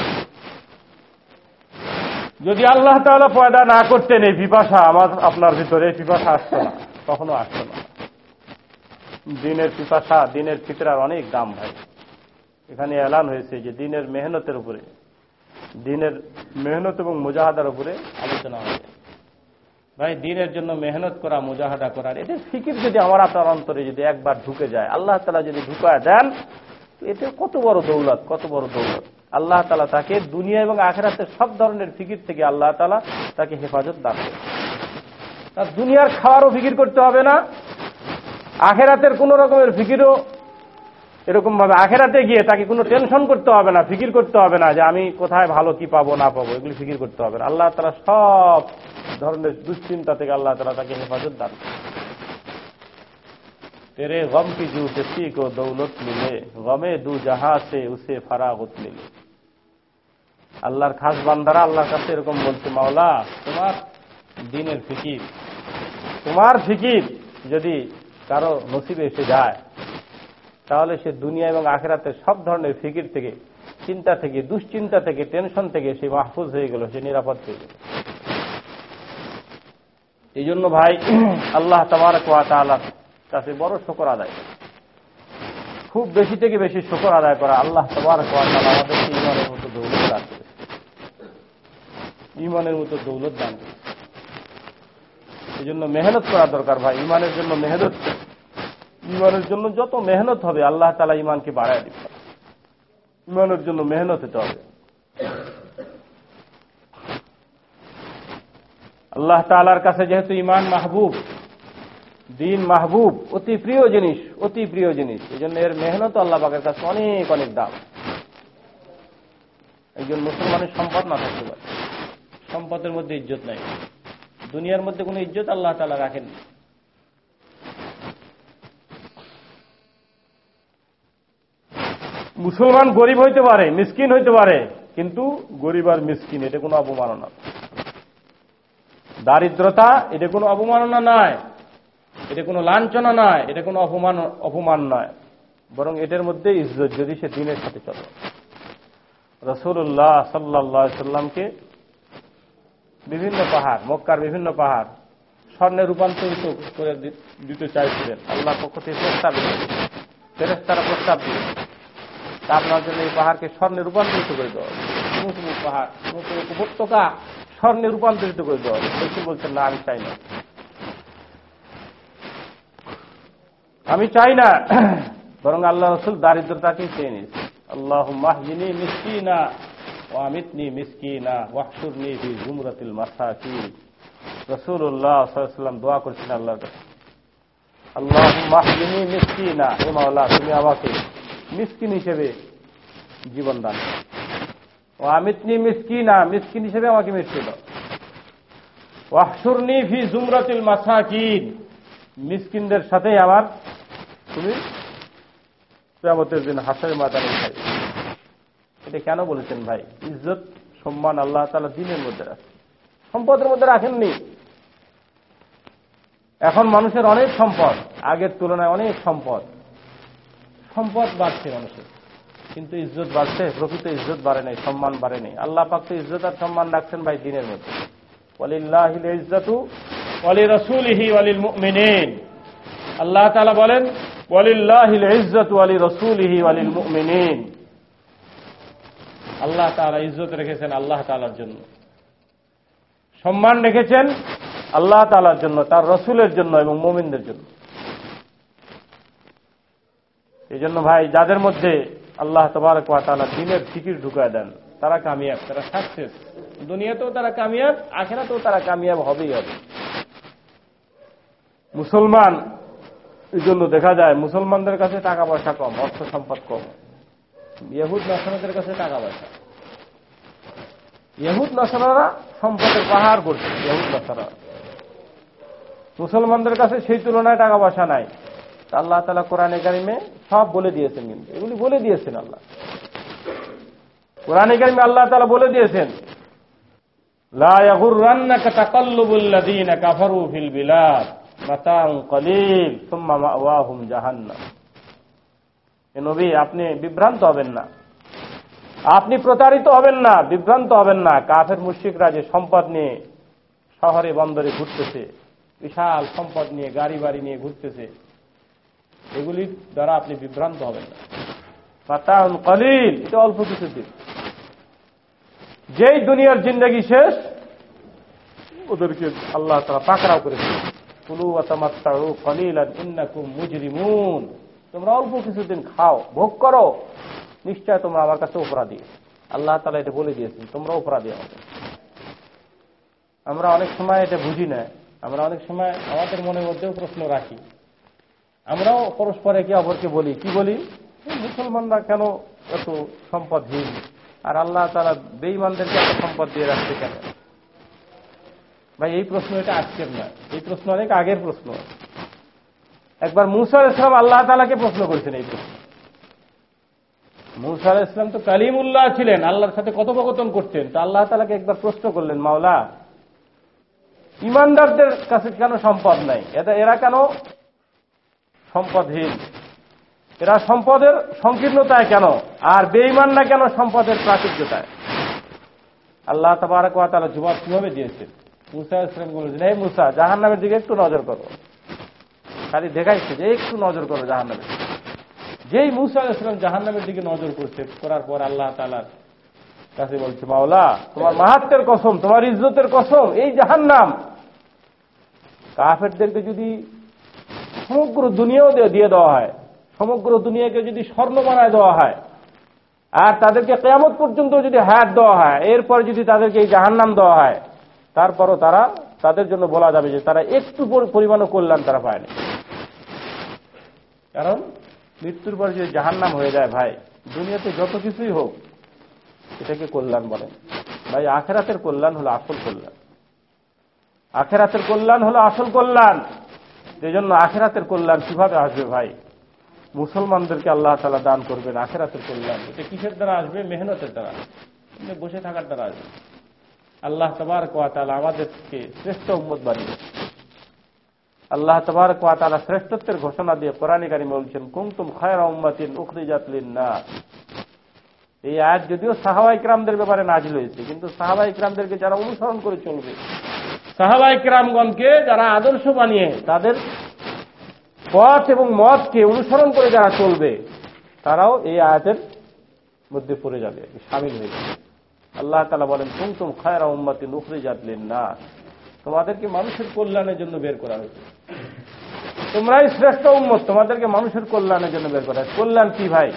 যদি আল্লাহ তালা পয়দা না করতেন এই পিপাসা আমার, আপনার ভিতরে পিপাসা আসতো না। কখনো আসতো না। দিনের পিপাসা, দিনের ফিতরার অনেক দাম ভাই। এখানে এলান হয়েছে যে দিনের মেহনতের উপরে, দিনের মেহনত এবং মুজাহাদার উপরে আলোচনা হবে। ভাই, দিনের জন্য মেহনত করা, মুজাহাদা করার এদের ফিকির যদি আমার আপনার অন্তরে যদি একবার ঢুকে যায়, আল্লাহ তালা যদি ঢুকায় দেন এতে কত বড় দৌলত, কত বড় দৌলত। আল্লাহ তালা তাকে দুনিয়া এবং আখেরাতের সব ধরনের ফিকির থেকে আল্লাহ তালা তাকে হেফাজত দান দুনিয়ার খাওয়ারও ফিকির করতে হবে না, আখেরাতের কোন রকমের ফিকিরও এরকম ভাবে আখেরাতে গিয়ে তাকে কোনো টেনশন করতে হবে না, ফিকির করতে হবে না যে আমি কোথায় ভালো, কি পাবো, না পাবো, এগুলি ফিকির করতে হবে না। আল্লাহ তালা সব ধরনের দুশ্চিন্তা থেকে আল্লাহ তালা তাকে হেফাজত দান তেরে গম কি জু কিসি কো দৌলত মিলে, গমে দু জাহা সে উসে ফারাগত মিলে। আল্লাহর খাস বান্দারা আল্লাহর কাছে এরকম বলছে, মাওলা, তোমার দিনের ফিকির, তোমার ফিকির যদি কারও নসিবে এসে যায় তাহলে সে দুনিয়া এবং আখেরাতে সব ধরনের ফিকির থেকে, চিন্তা থেকে, দুশ্চিন্তা থেকে টেনশন থেকে সে মাহফুজ হয়ে গেল, সে নিরাপদ হয়ে গেল। এই জন্য ভাই, আল্লাহ তাবার তালার কাছে বড় শকর আদায় করে। খুব বেশি থেকে বেশি শকর আদায় করা আল্লাহ তাবার তালা আমাদেরকে ইমানের মতো দৌলত দান করেছে। ইমানের মতো দৌলত দান করেছে। এই জন্য মেহনত করা দরকার ভাই, ইমানের জন্য মেহনত। ইমানের জন্য যত মেহনত হবে, আল্লাহ তালা ইমানকে বাড়ায় দিবে ইমানের জন্য মেহনত হতে হবে। আল্লাহ তালার কাছে যেহেতু ইমান মাহবুব, দিন মাহবুব, অতি প্রিয় জিনিস, অতি প্রিয় জিনিস এই জন্য এর মেহনত আল্লাহ পাকের কাছে অনেক অনেক দাম। একজন মুসলমানের সম্পদ না থাকতে পারে। সম্পদের মধ্যে ইজ্জত নাই। দুনিয়ার মধ্যে কোনো ইজ্জত আল্লাহ তালা রাখেন মুসলমান গরিব হইতে পারে, মিসকিন হইতে পারে, কিন্তু গরিব আর মিসকিন, এটা কোনো অবমাননা। দারিদ্রতা, এটা কোনো অবমাননা নয়। এটা কোনো লাঞ্ছনা নয়, এটা কোনো অপমান অপমান নয়। বরং এটার মধ্যে ইজ্জত যদি সে দিনের সাথে চলে। রসুল্লাহ সাল্লা সাল্লামকে বিভিন্ন পাহাড়, মক্কার বিভিন্ন পাহাড়, স্বর্ণে রূপান্তরিত করে দিতে চাইছিলেন। আল্লাহ পক্ষ থেকে প্রস্তাব ফেরেস্তারা প্রস্তাব দিলেন। আপনার জন্য এই পাহাড়কে স্বর্ণে রূপান্তরিত করে দেওয়া সমুক পাহাড় সমুক উপত্যকা স্বর্ণে রূপান্তরিত করে দেওয়া হবে। বলছেন, না, আমি চাই না। আমি চাই না, বরং আল্লাহ রসুল দারিদ্রতাকেই চেয়ে নিয়েছে আল্লাহ মাহজিনি মিসকিনা ও আমিতনি মিসকিনা ওয়াহসুরনি ফি জুমরাতিল মাসাকি রসুল্লাহ সাল্লাম দোয়া করছেন আল্লাহর কাছে। আল্লাহ মাহজিনি মিসকিনা, হে মাওলা, তুমি আমাকে মিসকিন হিসেবে জীবন দান। ও আমিতনি মিসকিনা, মিসকিন হিসেবে আমাকে দাও। ওয়াহসুরনি ফি জুমরাতিল মাসাকিন। মিসকিনদের সাথেই আমার তুমি কেয়ামতের দিন হাসের মাদানে খাই এটা কেন বলেছেন ভাই? ইজ্জত, সম্মান আল্লাহ তালা দিনের মধ্যে রাখে সম্পদের মধ্যে রাখেননি। এখন মানুষের অনেক সম্পদ, আগের তুলনায় অনেক সম্পদ। সম্পদ বাড়ছে মানুষের। কিন্তু ইজ্জত বাড়ছে, প্রকৃত ইজ্জত বাড়ে নাই, সম্মান বাড়ে নাই। আল্লাহ পাক তো ইজ্জত আর সম্মান রাখছেন ভাই দিনের মধ্যে। ওয়ালিল্লাহিল ইজ্জতু ওয়ালি রাসূলিহি ওয়ালিল মুমিনিন আল্লাহ তাআলা বলেন, ওয়ালিল্লাহিল ইজ্জতু ওয়ালি রাসূলিহি ওয়ালিল মুমিনিন আল্লাহ তাআলা ইজ্জত রেখেছেন আল্লাহ তাআলার জন্য। সম্মান রেখেছেন আল্লাহ তাআলার জন্য, তার রসুলের জন্য এবং মুমিনদের জন্য। এই জন্য ভাই, যাদের মধ্যে আল্লাহ তবারক তাআলা দিনের ফিকির ঢুকায় দেন, তারা কামিয়াব, তারা সাকসেস। দুনিয়াতেও তারা কামিয়াব, আখেরাতেও তারা কামিয়াব হবেই হবে। মুসলমান, এই জন্য দেখা যায়, মুসলমানদের কাছে টাকা পয়সা কম অর্থ সম্পদ কম। ইহুদ নসনাদের কাছে টাকা পয়সা ইহুদ নসনারা সম্পদের পাহাড় করছে ইহুদ নসনারা মুসলমানদের কাছে সেই তুলনায় টাকা পয়সা নাই আল্লাহ তালা কোরআনে কারিমে সব বলে দিয়েছেন কিন্তু। এগুলি বলে দিয়েছেন আল্লাহ। কোরআনে কারিমে আল্লাহ তালা বলে দিয়েছেন আপনি বিভ্রান্ত হবেন না। আপনি প্রতারিত হবেন না, বিভ্রান্ত হবেন না। কাফের মুশরিকরা যে সম্পদ নিয়ে শহরে, বন্দরে ঘুরতেছে, বিশাল সম্পদ নিয়ে, গাড়ি বাড়ি নিয়ে ঘুরতেছে এগুলির দ্বারা আপনি বিভ্রান্ত হবেন না। কলিল অল্প কিছু দিন। যেই দুনিয়ার জিন্দগি শেষ, ওদেরকে আল্লাহ তারা পাকড়াও করেছে মুজরিমুন। তোমরা অল্প কিছুদিন খাও, ভোগ করো, নিশ্চয় তোমরা আমার কাছে অপরাধী। আল্লাহ তালা এটা বলে দিয়েছেন, তোমরা অপরাধী আমাকে আমরা অনেক সময় এটা বুঝি না, আমরা অনেক সময় আমাদের মনের মধ্যেও প্রশ্ন রাখি। আমরাও পরস্পর একে অপরকে বলি। কি বলি? মুসলমানরা কেন এত সম্পদহীন? আর আল্লাহ তারা বেইমানদেরকে এত সম্পদ দিয়ে রাখছে কেন? ভাই, এই প্রশ্ন এটা আজকের না এই প্রশ্ন অনেক আগের প্রশ্ন। একবার মুসা ইসলাম আল্লাহ তালাকে প্রশ্ন করেছেন এই প্রশ্ন। মুসা ইসলাম তো কালিমুল্লাহ ছিলেন, আল্লাহর সাথে কথোপকথন করতেন। তো আল্লাহ তালাকে একবার প্রশ্ন করলেন, মাওলা, ইমানদারদের কাছে কেন সম্পদ নাই? এটা এরা কেন সম্পদহীন। এরা সম্পদের সংকীর্ণতায় কেন? আর বেইমানরা কেন সম্পদের প্রাচুর্যতায়? আল্লাহ তাবারক তাআলা জবাব কীভাবে দিয়েছেন? মুসা ইসলাম বলেছেন এই মুসা জাহান নামের দিকে একটু নজর করো। খালি দেখাইছে যে একটু নজর করো জাহান নামের যেই মুসা ইসলাম জাহান নামের দিকে নজর করছে, করার পর আল্লাহ তালার কাছে বলছে, মাওলা, তোমার মাহাত্মের কসম, তোমার ইজ্জতের কসম, এই জাহান নাম কাফেরদেরকে যদি সমগ্র দুনিয়াও দিয়ে দেওয়া হয়। সমগ্র দুনিয়াকে যদি স্বর্ণ বানায় দেওয়া হয়, আর তাদেরকে কেয়ামত পর্যন্ত যদি হায়াত দেওয়া হয়, এরপরে যদি তাদেরকে এই জাহান্নাম দেওয়া হয়, তারপরও তারা তাদের জন্য বলা যাবে যে তারা একটু পরিমাণও কল্যাণ তারা পায়নি। কারণ মৃত্যুর পর যদি জাহান্নাম হয়ে যায় ভাই, দুনিয়াতে যত কিছুই হোক, এটাকে কল্যাণ বলেন ভাই, আখেরাতের কল্যাণ হলো আসল কল্যাণ। আখেরাতের কল্যাণ হলো আসল কল্যাণ। এই জন্য আখেরাতের কল্যাণ কীভাবে আসবে ভাই? মুসলমানদেরকে আল্লাহ তালা দান করবেন আখেরাতের কল্যাণ। এটা কিসের দ্বারা আসবে? মেহনতের দ্বারা। বসে থাকার দ্বারা আসবে। আল্লাহ তবার কোয়াতালা আমাদেরকে শ্রেষ্ঠ উম্মত বানিয়ে আল্লাহ তবার কোয়াতালা শ্রেষ্ঠত্বের ঘোষণা দিয়ে কোরআন কারিমে বলছেন কুমতুম খায়রা উম্মাতিন উখরিজাতলিন না এই আয়াত যদিও সাহাবা ইকরামদের ব্যাপারে নাজিল হয়েছে কিন্তু সাহাবা ইকরামদেরকে যারা অনুসরণ করে চলবে সাহাবা ইকরামগণকে যারা আদর্শ বানিয়ে তাদের পথ এবং মতকে অনুসরণ করে যারা চলবে, তারাও এই আয়াতের মধ্যে পড়ে যাবে, সামিল হয়ে যাবে। আল্লাহ তালা বলেন কুমতুম খায়রা উম্মাতি নুখরি জাতলেন না তোমাদেরকে মানুষের কল্যাণের জন্য বের করা হয়েছে। তোমরাই শ্রেষ্ঠ উম্মত, তোমাদেরকে মানুষের কল্যাণের জন্য বের করা হয়েছে। কল্যাণ কি ভাই?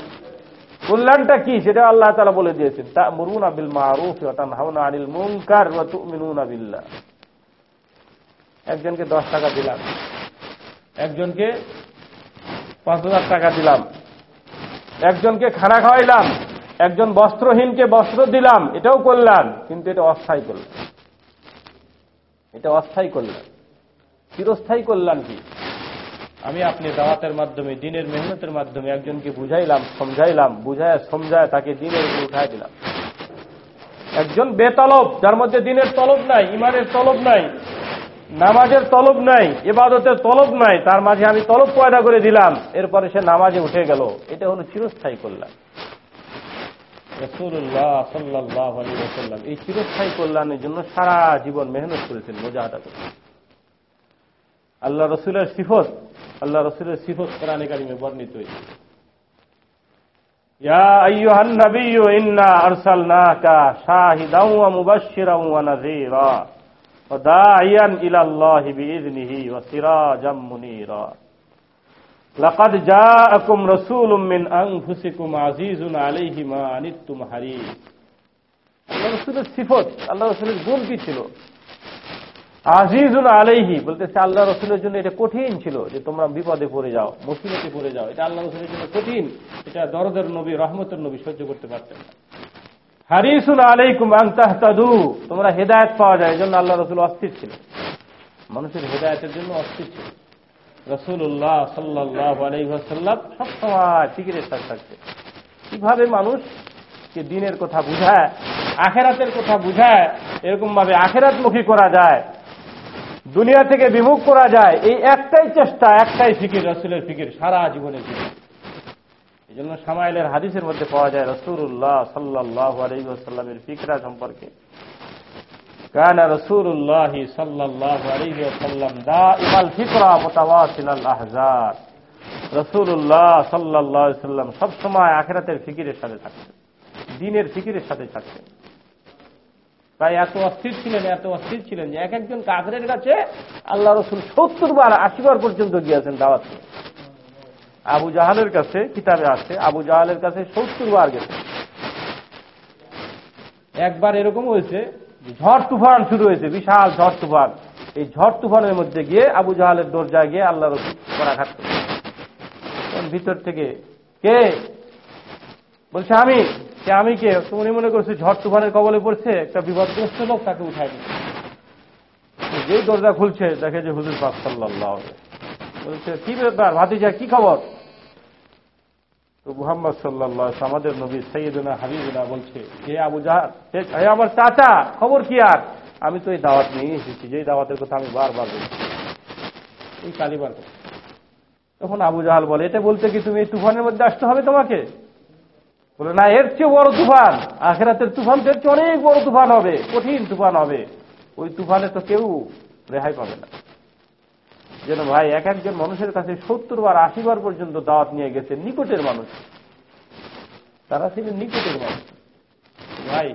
কল্যাণটা কি? সেটা আল্লাহ তালা বলে দিয়েছেন তা মরুন আবিল মারুফ হাওনা আনিল মুনকার তুমিনুনা বিল্লাহ। একজনকে দশ টাকা দিলাম। একজনকে পাঁচ হাজার টাকা দিলাম। একজনকে খানা খাওয়াইলাম। একজন বস্ত্রহীনকে বস্ত্র দিলাম। এটাও করলাম, কিন্তু এটা অস্থায়ী কল্যাণ এটা অস্থায়ী কল্যাণ চিরস্থায়ী করলাম কি? আমি আপনি দাওয়াতের মাধ্যমে, দিনের মেহনতের মাধ্যমে একজনকে বুঝাইলাম, সমঝাইলাম, বুঝায় সমঝায় তাকে দিনের উপর উঠাই দিলাম। একজন বেতলব, যার মধ্যে দিনের তলব নাই ইমানের তলব নাই নামাজের তলব নাই, ইবাদতের তলব নাই, তার মাঝে আমি তলব পয়দা করে দিলাম, এরপরে সে নামাজে উঠে গেল। এটা হলো চিরস্থায়ী কল্যাণ। এই চিরস্থায়ী কল্যাণের জন্য সারা জীবন মেহনত করেছেন, মোজাহাদা করেছেন। আল্লাহ রসুলের সিফত, আল্লাহ রসুলের সিফত কোরআনে কারিমে বর্ণিত হয়েছে। ইয়া আরসালনাকা শাহিদাও ইলা আল্লাহি বিইذনিহি ওয়া সিরাজাম মুনীরা লাকাদ জাআকুম রাসূলুম মিন আনফুসিকুম আজিজুন আলাইহি মা আনিত্তুম হারিস আল্লাহ রসুলের সিফত, আল্লাহ রসুলের গুণ কি ছিল? আজিজুন আলাইহি বলতেছে, আল্লাহ রসুলের জন্য এটা কঠিন ছিল যে তোমরা বিপদে পড়ে যাও, মুসিবতে পড়ে যাও। এটা আল্লাহ রসুলের জন্য কঠিন, এটা দরদের নবী, রহমতের নবী সহ্য করতে পারতেন না। হারিসুন আলাইকুম আন্তাহতাদু তোমরা হেদায়ত পাওয়া যায় এই জন্য আল্লাহ রসুল অস্থির ছিল মানুষের হেদায়তের জন্য অস্থির ছিল রসুল্লাহ সাল্লাহ আলাইসাল্লাম সবসময় ফিকিরের সাথে থাকছে কীভাবে মানুষকে দিনের কথা বুঝায়, আখেরাতের কথা বুঝায় এরকম ভাবে আখেরাতমুখী করা যায়, দুনিয়া থেকে বিমুখ করা যায়, এই একটাই চেষ্টা, একটাই ফিকির, রসুলের ফিকির সারা জীবনের ফিকির এই জন্য সামাইলের হাদিসের মধ্যে পাওয়া যায় রসুল্লাহ সাল্লাহ আলহিহাস্লামের ফিকরা সম্পর্কে كان رسول الله صلى الله عليه وسلم دائما الفكرة متواصل الأحزاب رسول الله صلى الله عليه وسلم সব সময় আখিরাতের ফিকিরের সাথে থাকতেন দিনের ফিকিরের সাথে থাকতেন তাই এত অস্থির ছিলেন এত অস্থির ছিলেন যে এক একজন কাফের কাছে আল্লাহ রসুল সত্তর বার আশি বার পর্যন্ত গিয়েছেন দাওয়াত নিয়ে। আবু জাহালের কাছে কিতাবে আছে, আবু জাহালের কাছে সত্তর বার গেছে। একবার এরকম হয়েছে, ঝড় তুফান শুরু হয়েছে, বিশাল ঝড় তুফান। এই ঝড় তুফানের মধ্যে গিয়ে আবু জাহালের দরজায় গিয়ে আল্লাহ রসুল করাঘাত ভিতর থেকে কে? বলছে, আমি। কে আমি কে? উনি মনে করছে, ঝড় তুফানের কবলে পড়ছে, একটা বিপদগ্রস্ত লোক তাকে উঠায় যেই দরজা খুলছে, দেখে যে হুজুর পাক সাল্লাহ বলছে, কি ব্যাপার, ভাতিজা, কি খবর? তো মুহাম্মদ সাল্লাহ আমাদের নবী সৈয়দনা হাবিবুল্লাহ বলছে, হে আবু জাহার হে আমার চাচা, খবর কি আর? আমি তো এই দাওয়াত নিয়ে এসেছি, যে দাওয়াতের কথা আমি বারবার বলছি। এই কালিবার কথা। তখন আবু জাহাল বলে, এটা বলতে কি তুমি এই তুফানের মধ্যে আসতে হবে তোমাকে? বলে, না, এর চেয়ে বড় তুফান, আখেরাতের তুফান এর চেয়ে অনেক বড় তুফান হবে, কঠিন তুফান হবে। ওই তুফানে তো কেউ রেহাই পাবে না। যেন ভাই এক একজন মানুষের কাছে সত্তর বার, আশি বার পর্যন্ত দাওয়াত নিয়ে গেছে, নিকটের মানুষ। তারা ছিলেন নিকটের মানুষ। ভাই,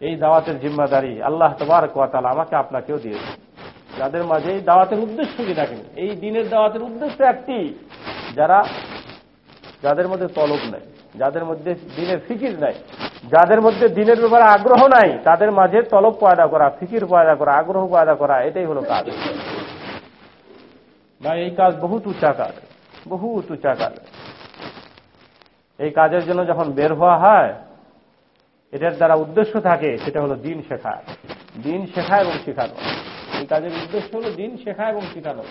এই দাওয়াতের জিম্মাদারি আল্লাহ তোমার কোয়াতাল আমাকে আপনাকেও দিয়েছে। যাদের মাঝে এই দাওয়াতের উদ্দেশ্য কি দেখেন? এই দিনের দাওয়াতের উদ্দেশ্য একটি, যারা, যাদের মধ্যে তলব নাই, যাদের মধ্যে দিনের ফিকির নাই, যাদের মধ্যে দিনের ব্যাপারে আগ্রহ নাই, তাদের মাঝে তলব পয়দা করা, ফিকির পয়দা করা, আগ্রহ পয়দা করা, এটাই হলো কাজ। না, এই কাজ বহুত উঁচা কাজ, বহুত উঁচা কাজ। এই কাজের জন্য যখন বের হওয়া হয়, এটার দ্বারা উদ্দেশ্য থাকে, সেটা হলো দিন শেখা। দিন শেখা এবং শেখানো। এই কাজের উদ্দেশ্য হলো দিন শেখা এবং শেখানো।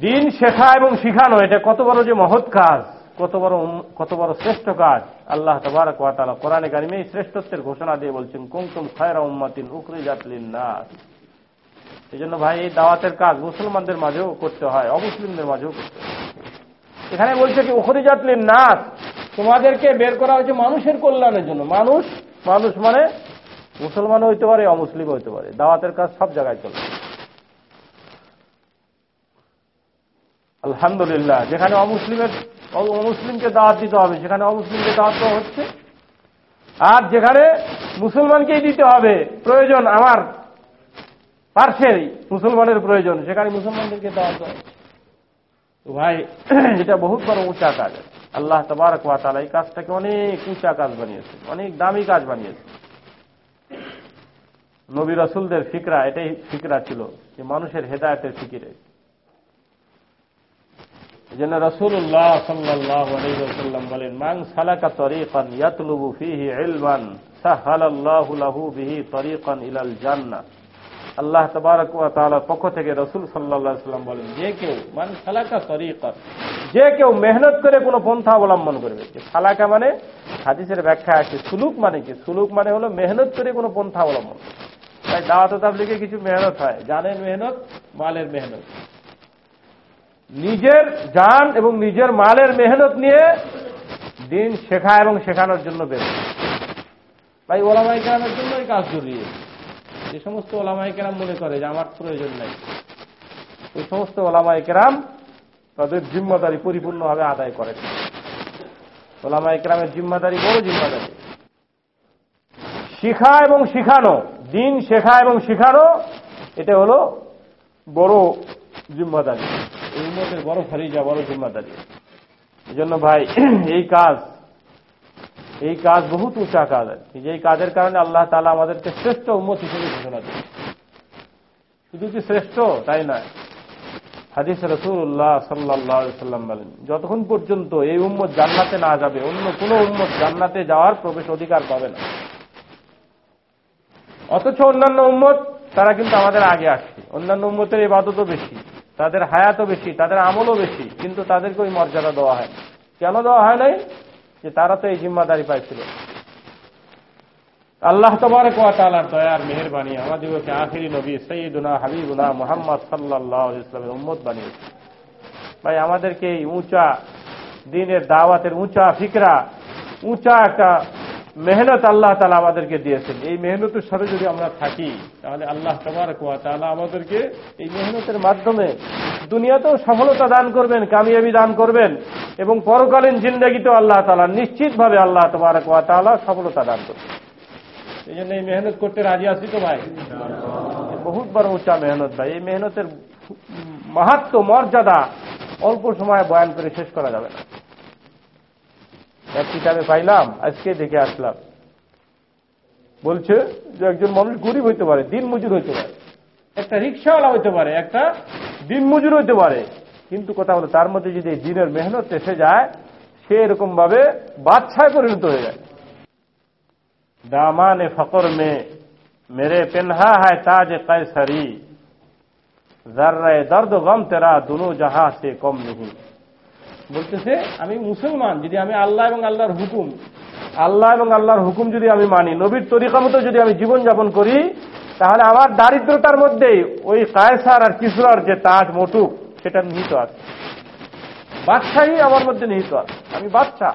দিন শেখা এবং শিখানো, এটা কত বড় যে মহৎ কাজ, কত বড় কত বড় শ্রেষ্ঠ কাজ। আল্লাহ তবারক ওয়া কোরআনে কারিমে শ্রেষ্ঠত্বের ঘোষণা দিয়ে বলছেন কুমতুম খায়রা উম্মাতিন উখরিজাত লিন-নাস। এই জন্য ভাই, এই দাওয়াতের কাজ মুসলমানদের মাঝেও করতে হয়, অমুসলিমদের মাঝেও করতে এখানে বলছে কি, উখরিজাত লিন-নাস তোমাদেরকে বের করা হয়েছে মানুষের কল্যাণের জন্য। মানুষ মানুষ মানে মুসলমান হইতে পারে, অমুসলিম হইতে পারে। দাওয়াতের কাজ সব জায়গায় চলে। আলহামদুলিল্লাহ, যেখানে অমুসলিমের, অমুসলিমকে দাওয়াত দিতে হবে, সেখানে অমুসলিমকে দাওয়াত দেওয়া হচ্ছে। আর যেখানে মুসলমানকেই দিতে হবে, প্রয়োজন আমার। পার্শ্বেই মুসলমানের প্রয়োজন, সেখানে মুসলমানদেরকে দেওয়া যায়। তো ভাই, এটা বহুত বড় উঁচা কাজ। আল্লাহ তবারক ওয়া এই কাজটাকে অনেক উঁচা কাজ বানিয়েছে, অনেক দামি কাজ বানিয়েছে। নবী রসুলদের ফিকরা, এটাই ফিকরা ছিল, যে মানুষের হেদায়তের ফিকিরে। জন্য রসুল্লাহ সাল্লাহ আলাইসাল্লাম বলেন মাং সালাকা তরিকান ইয়াতলুবু ফিহি ইলমান, সাহালাল্লাহু লাহু বিহি তরিকান ইলাল জান্নাহ। আল্লাহ তাআলার পক্ষ থেকে রসুল সাল্লাম বলেন, যে কেউ মানে সালাকা তরিকান, যে কেউ মেহনত করে কোনো পন্থা অবলম্বন করবে। সালাকা মানে হাদিসের ব্যাখ্যা আছে, সুলুক মানে কি? সুলুক মানে হলো মেহনত করে কোনো পন্থা অবলম্বন। তাই দাওয়াত কিছু মেহনত হয়, জানের মেহনত, মালের মেহনত। নিজের জান এবং নিজের মালের মেহনত নিয়ে দিন শেখা এবং শেখানোর জন্য বের ভাই ওলামাই কেরামের জন্য এই কাজ জরুরি। যে সমস্ত ওলামাই কেরাম মনে করে যে আমার প্রয়োজন নাই। ওই সমস্ত ওলামাই কেরাম তাদের জিম্মাদারি পরিপূর্ণভাবে আদায় করে ওলামাই কেরামের জিম্মাদারি বড় জিম্মাদারি। শিখা এবং শিখানো, দিন শেখা এবং শিখানো, এটা হলো বড় জিম্মাদারি। এই উন্মতের বড় ফরিজা, বড় জিম্মাদারি। এই জন্য ভাই, এই কাজ এই কাজ বহুত উঁচা কাজ আর যে এই কাজের কারণে আল্লাহ তালা আমাদেরকে শ্রেষ্ঠ উন্মত হিসেবে ঘোষণা দেবে শুধু কি শ্রেষ্ঠ? তাই নয়। হাদিস রসুল্লাহ সাল্লাহ সাল্লাম বলেন, যতক্ষণ পর্যন্ত এই উম্মত জান্নাতে না যাবে, অন্য কোন উম্মত জান্নাতে যাওয়ার প্রবেশ অধিকার পাবে না। অথচ অন্যান্য উম্মত, তারা কিন্তু আমাদের আগে আসছে। অন্যান্য উম্মতের ইবাদতও বেশি, তাদের হায়াতও বেশি, তাদের আমলও বেশি, কিন্তু তাদেরকে ওই মর্যাদা দেওয়া হয় কেন দেওয়া হয় নাই? যে তারা তো এই জিম্মাদারি পাইছিল। আল্লাহ তোমার কোয়াটালার দয়ার মেহরবানি আমাদেরকে আখিরি নবী সঈদুনা হাবিবুনা মোহাম্মদ সাল্লাহ ইসলামের উম্মত বানিয়েছে। ভাই, আমাদেরকে এই উঁচা দিনের দাওয়াতের উঁচা ফিকরা, উঁচা একটা মেহনত আল্লাহ তালা আমাদেরকে দিয়েছেন। এই মেহনতের সাথে যদি আমরা থাকি, তাহলে আল্লাহ তোমার ওয়া তাআলা আমাদেরকে এই মেহনতের মাধ্যমে দুনিয়াতেও সফলতা দান করবেন, কামিয়াবি দান করবেন এবং পরকালীন জিন্দগিতেও আল্লাহ তালা নিশ্চিতভাবে আল্লাহ তোমার ওয়া তাআলা সফলতা দান করবেন। এই জন্য এই মেহনত করতে রাজি আছি তো ভাই? বহুত বড় উঁচা মেহনত ভাই। এই মেহনতের মাহাত্ম মর্যাদা অল্প সময় বয়ান করে শেষ করা যাবে না। এক কিতাবে পাইলাম, আজকে দেখে আসলাম। বলছে যে একজন মানুষ গরিব হইতে পারে, দিন মজুর হইতে পারে। একটা রিক্সাওয়ালা হইতে পারে, একটা দিন মজুর হইতে পারে। কিন্তু কথা হলো, তার মধ্যে যদি দিনের মেহনত এসে যায়, সে এরকম ভাবে বাদশায় পরিণত হয়ে যায়। দামানে ফকর মে, মেরে পেনহা হায় তাজ কায়সারি। জার্রায় দর্দ গম তেরা দুনো জাহা সে কম নেই বলতেছে, আমি মুসলমান, যদি আমি আল্লাহ এবং আল্লাহর হুকুম, আল্লাহ এবং আল্লাহর হুকুম যদি আমি মানি, নবীর তরিকা মতো যদি আমি জীবন যাপন করি, তাহলে আমার দারিদ্রতার মধ্যেই ওই কায়সার আর কিশোরার যে তাজ মটুক, সেটা নিহিত আছে। বাদশাহী আমার মধ্যে নিহিত আছে। আমি বাদশাহ।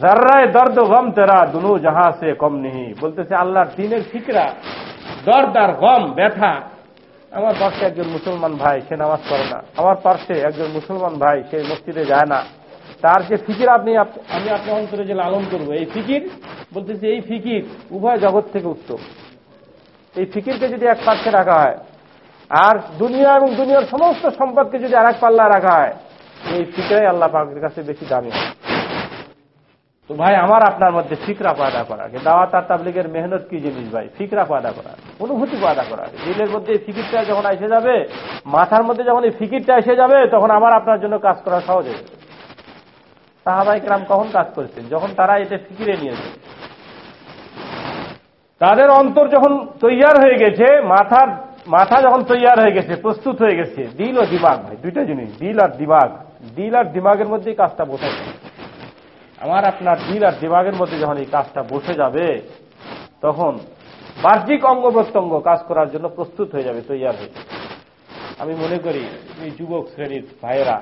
জার্রায় দর্দ গম তেরা, দুনু জাহা সে কম নেই বলতেছে, আল্লাহর দিনের ফিকরা দর্দ আর গম, ব্যথা আমার পাশে একজন মুসলমান ভাই, সে নামাজ পড়ে না। আমার পার্শ্বে একজন মুসলমান ভাই, সে মসজিদে যায় না। তার যে ফিকির আপনি আমি আপনার অন্তরে যে লালন করব, এই ফিকির বলতেছে, এই ফিকির উভয় জগৎ থেকে উত্তম এই ফিকিরকে যদি এক পার্শ্বে রাখা হয়, আর দুনিয়া এবং দুনিয়ার সমস্ত সম্পদকে যদি আর এক পাল্লা রাখা হয়, এই ফিকিরাই আল্লাহ পাকের কাছে বেশি দামি। হয় তো ভাই, আমার আপনার মধ্যে ফিকরা পয়দা করা। দাওয়াত আর তাবলিগের মেহনত কি জিনিস ভাই? ফিকরা পয়দা করা। অনুভূতি পয়দা করা। দিলের মধ্যে এই ফিকিরটা যখন এসে যাবে, মাথার মধ্যে যখন এই ফিকিরটা এসে যাবে, তখন আমার আপনার জন্য কাজ করা সহজ হয়ে যাবে। সাহাবাই রাম কখন কাজ করেছেন? যখন তারা এটা ফিকিরে নিয়েছে। তাদের অন্তর যখন তৈয়ার হয়ে গেছে, মাথার, মাথা যখন তৈয়ার হয়ে গেছে, প্রস্তুত হয়ে গেছে, দিল ও দিমাগ ভাই, দুইটা জিনিস, দিল আর দিমাগ। দিল আর দিমাগের মধ্যেই কাজটা বোঝা যায় আমার আপনার দিল আর দিমাগের মধ্যে যখন এই কাজটা বসে যাবে, তখন বাহ্যিক অঙ্গ প্রত্যঙ্গ কাজ করার জন্য প্রস্তুত হয়ে যাবে, তৈয়ার হয়ে আমি মনে করি, এই যুবক শ্রেণির ভাইয়েরা,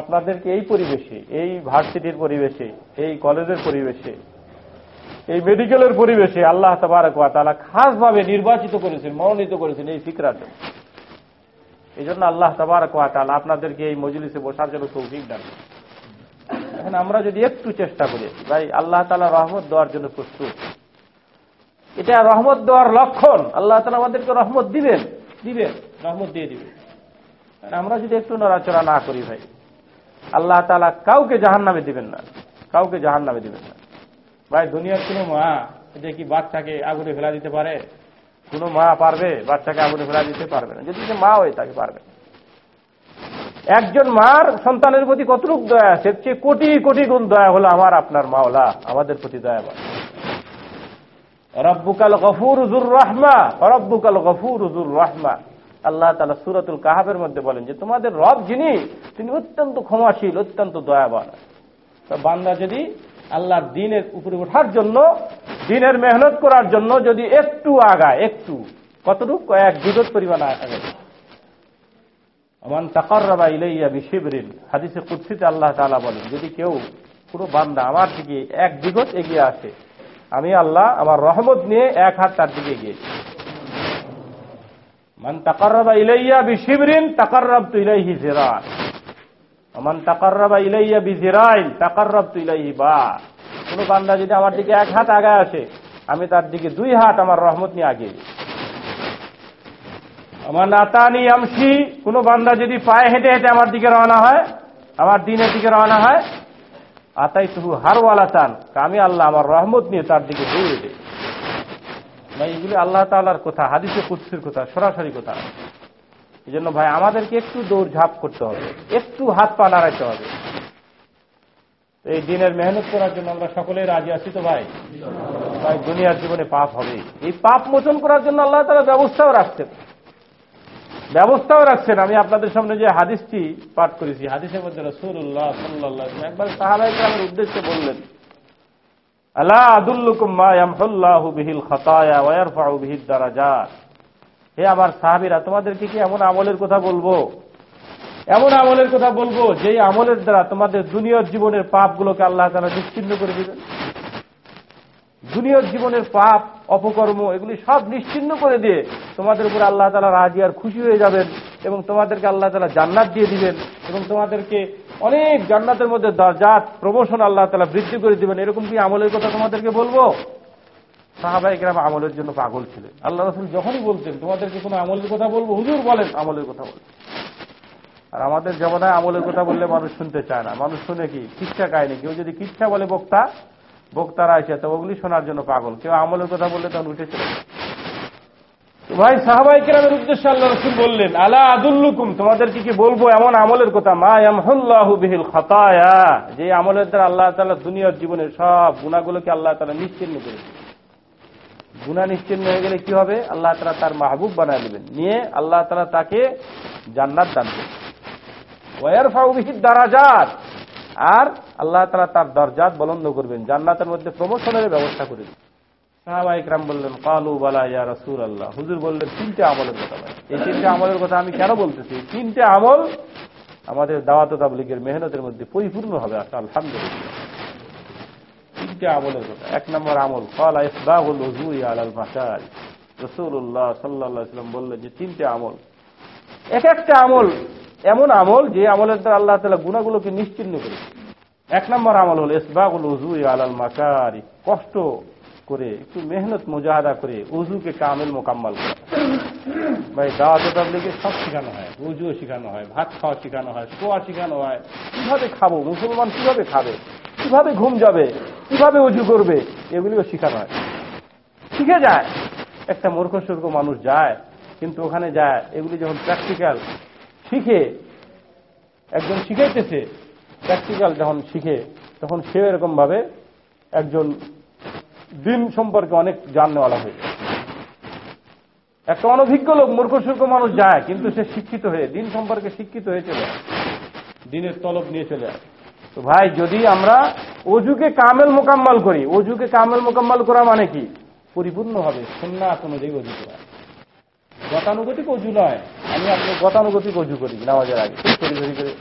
আপনাদেরকে এই পরিবেশে, এই ভার্সিটির পরিবেশে, এই কলেজের পরিবেশে, এই মেডিকেলের পরিবেশে আল্লাহ তালা খাসভাবে নির্বাচিত করেছেন, মনোনীত করেছেন এই ফিকরার জন্য। এই জন্য আল্লাহ তালা আপনাদেরকে এই মজলিসে বসার জন্য তৌফিক দান এখন আমরা যদি একটু চেষ্টা করি, ভাই, আল্লাহ তালা রহমত দেওয়ার জন্য প্রস্তুত। এটা রহমত দেওয়ার লক্ষণ, আল্লাহ তালা আমাদেরকে রহমত দিবেন দিবেন, রহমত দিয়ে দিবেন। আমরা যদি একটু নড়াচড়া না করি, ভাই, আল্লাহ তালা কাউকে জাহান নামে দিবেন না, কাউকে জাহান নামে দিবেন না। ভাই, দুনিয়ার কোনো মা, যে কি বাচ্চাকে আগুনে ফেলা দিতে পারে? কোনো মা পারবে, বাচ্চাকে আগুনে ফেলা দিতে পারবে না। যদি সে মা হয়ে তাকে পারবে না। একজন মার সন্তানের প্রতি কতটুক দয়া? আছে চেয়ে কোটি কোটি গুণ দয়া হলো আমার, আপনার মাওলা, আমাদের প্রতি দয়াবান। রব্বুকাল গফুর উজুর রহমা, রব্বুকাল গফুর উজুর রহমা। আল্লাহ তালা সুরতুল কাহাবের মধ্যে বলেন যে, তোমাদের রব যিনি, তিনি অত্যন্ত ক্ষমাশীল, অত্যন্ত দয়াবান। বান্দা যদি আল্লাহর দিনের উপরে ওঠার জন্য, দিনের মেহনত করার জন্য যদি একটু আগায়, একটু, কতটুকু? কয়েক বিগত পরিমাণ আগায়। আমান তাকর্রাবা ইলাইয়া বিশিবরিন। হাদিসে কুৎসিতে আল্লাহ তাআলা বলেন, যদি কেউ পুরো বান্দা আমার দিকে এক বিগত এগিয়ে আসে, আমি আল্লাহ আমার রহমত নিয়ে এক হাত তার দিকে এগিয়েছি মান তাকর্রাবা ইলাইয়া বিশিবরিন, তাকর্রাবতু ইলাইহি জিরান আমান তাকর্রাবা ইলাইয়া বিজিরাইন, তাকর্রাবতু ইলাইহি বা কোন বান্দা যদি আমার দিকে এক হাত আগায় আসে, আমি তার দিকে দুই হাত আমার রহমত নিয়ে আগিয়ে। আমার নাতানি আমসি, কোন বান্দা যদি পায়ে হেঁটে হেঁটে আমার দিকে রওনা হয়, আমার দিনের দিকে রওনা হয় আতাই তুহু হারওয়ালা চান আমি আল্লাহ আমার রহমত নিয়ে তার দিকে দৌড়ে দিই। ভাই, এগুলি আল্লাহ তাআলার কথা, হাদিসে কুৎসির কথা, সরাসরি কথা। এই জন্য ভাই, আমাদেরকে একটু দৌড় ঝাঁপ করতে হবে, একটু হাত পা নাড়াইতে হবে। এই দিনের মেহনত করার জন্য আমরা সকলেই রাজি আছি তো ভাই? ভাই, দুনিয়ার জীবনে পাপ হবে এই পাপ মোচন করার জন্য আল্লাহ তালা ব্যবস্থাও রাখছেন। ব্যবস্থাও রাখছেন। আমি আপনাদের সামনে যে হাদিসটি পাঠ করেছি, হাদিসের মধ্যে রসুল্লাহ সাল্লাহ একবার গ্রামের উদ্দেশ্যে বললেন আল্লাহ বিহিল হে আমার সাহাবীরা, তোমাদেরকে কি এমন আমলের কথা বলব? এমন আমলের কথা বলব যেই আমলের দ্বারা তোমাদের দুনিয়ার জীবনের পাপগুলোকে আল্লাহ তারা নিশ্চিন্ন করে দিবেন। দুনিয়ার জীবনের পাপ অপকর্ম, এগুলি সব নিশ্চিন্ন করে দিয়ে তোমাদের উপর আল্লাহ তালা রাজি আর খুশি হয়ে যাবেন এবং তোমাদেরকে আল্লাহ তালা জান্নাত দিয়ে দিবেন এবং তোমাদেরকে অনেক জান্নাতের মধ্যে জাত প্রমোশন আল্লাহ তালা বৃদ্ধি করে দিবেন। এরকম কি আমলের কথা তোমাদেরকে বলব? সাহাবাই গ্রাম আমলের জন্য পাগল ছিলেন। আল্লাহ রসুল যখনই বলতেন, তোমাদেরকে কোনো আমলের কথা বলব? হুজুর বলেন, আমলের কথা বলেন আর আমাদের জমানায় আমলের কথা বললে মানুষ শুনতে চায় না। মানুষ শুনে কি? কিচ্ছা কাহিনী কেউ যদি কিচ্ছা বলে বক্তা বক্তারা আসে তো ওগুলি শোনার জন্য পাগল। কেউ আমলের কথা বললে তখন উঠে চলে ভাই, সাহাবাই কেরামের উদ্দেশ্যে আল্লাহ রসুল বললেন, আলা আদুল্লুকুম তোমাদেরকে কি বলব এমন আমলের কথা? মা ইয়ামহুল্লাহু বিহিল খাতায়া। যে আমলের দ্বারা আল্লাহ তাআলা দুনিয়ার জীবনের সব গুণাগুলোকে আল্লাহ তাআলা নিশ্চিন্ন করে গুণা নিশ্চিন্ন হয়ে গেলে কি হবে? আল্লাহ তালা তার মাহবুব বানায় নেবেন। নিয়ে আল্লাহ তালা তাকে জান্নাত দান করবেন। ওয়ারফাউ বিহিদ দারাজাত। আর আল্লাহ তাআলা তার দরজাত বলন্দ করবেন, জান্নাতের মধ্যে প্রমোশনের ব্যবস্থা করে দিবেন। সাহাবা বললেন, কালু বালা ইয়া রাসূল আল্লাহ হুজুর বললেন, তিনটে আমলের কথা এই তিনটে আমলের কথা আমি কেন বলতেছি? তিনটে আমল আমাদের দাওয়াত তাবলীগের মেহনতের মধ্যে পরিপূর্ণ হবে আচ্ছা আলহামদুলিল্লাহ। তিনটে আমলের কথা। এক নম্বর আমল, কালা ইসবাহুল উযুই আলাল মাসাল রাসূলুল্লাহ সাল্লাল্লাহু আলাইহি ওয়াসাল্লাম বললেন যে, তিনটে আমল। এক একটা আমল এমন আমল যে আমলের দ্বারা আল্লাহ তালা গুনাহগুলোকে নিশ্চিন্ন করে এক নম্বর আমল হল ইসবাগুল উজুই আলাল মাকারি। কষ্ট করে, একটু মেহনত, মুজাহাদা করে উজুকে কামেল মোকাম্মল করে। ভাই, দাওয়াত তাবলিগে সব শেখানো হয় উজুও শেখানো হয়, ভাত খাওয়া শেখানো হয়, শোয়া শেখানো হয়। কীভাবে খাব? মুসলমান কীভাবে খাবে? কীভাবে ঘুম যাবে? কীভাবে উজু করবে? এগুলিও শেখানো হয়। শিখে যায়। একটা মূর্খ সূর্খ মানুষ যায়, কিন্তু ওখানে যায়, এগুলি যখন প্র্যাকটিক্যাল শিখে, একজন শিখাইতেছে প্র্যাকটিক্যাল যখন শিখে, তখন সে এরকম ভাবে একজন দিন সম্পর্কে অনেক জাননেওয়ালা হয়ে একটা অনভিজ্ঞ লোক, মূর্খ, সূর্খ মানুষ যায়, কিন্তু সে শিক্ষিত হয়ে, দিন সম্পর্কে শিক্ষিত হয়ে চলে দিনের তলব নিয়ে চলে আসে তো ভাই, যদি আমরা অজুকে কামেল মোকাম্মল করি, অজুকে কামেল মোকাম্মল করা মানে কি? পরিপূর্ণ হবে সুন্নাত অনুযায়ী অজু করা। গতানুগতিক অজু নয়। আমি আপনি গতানুগতিক অজু করি, নামাজের আগে। করি ধরি করে।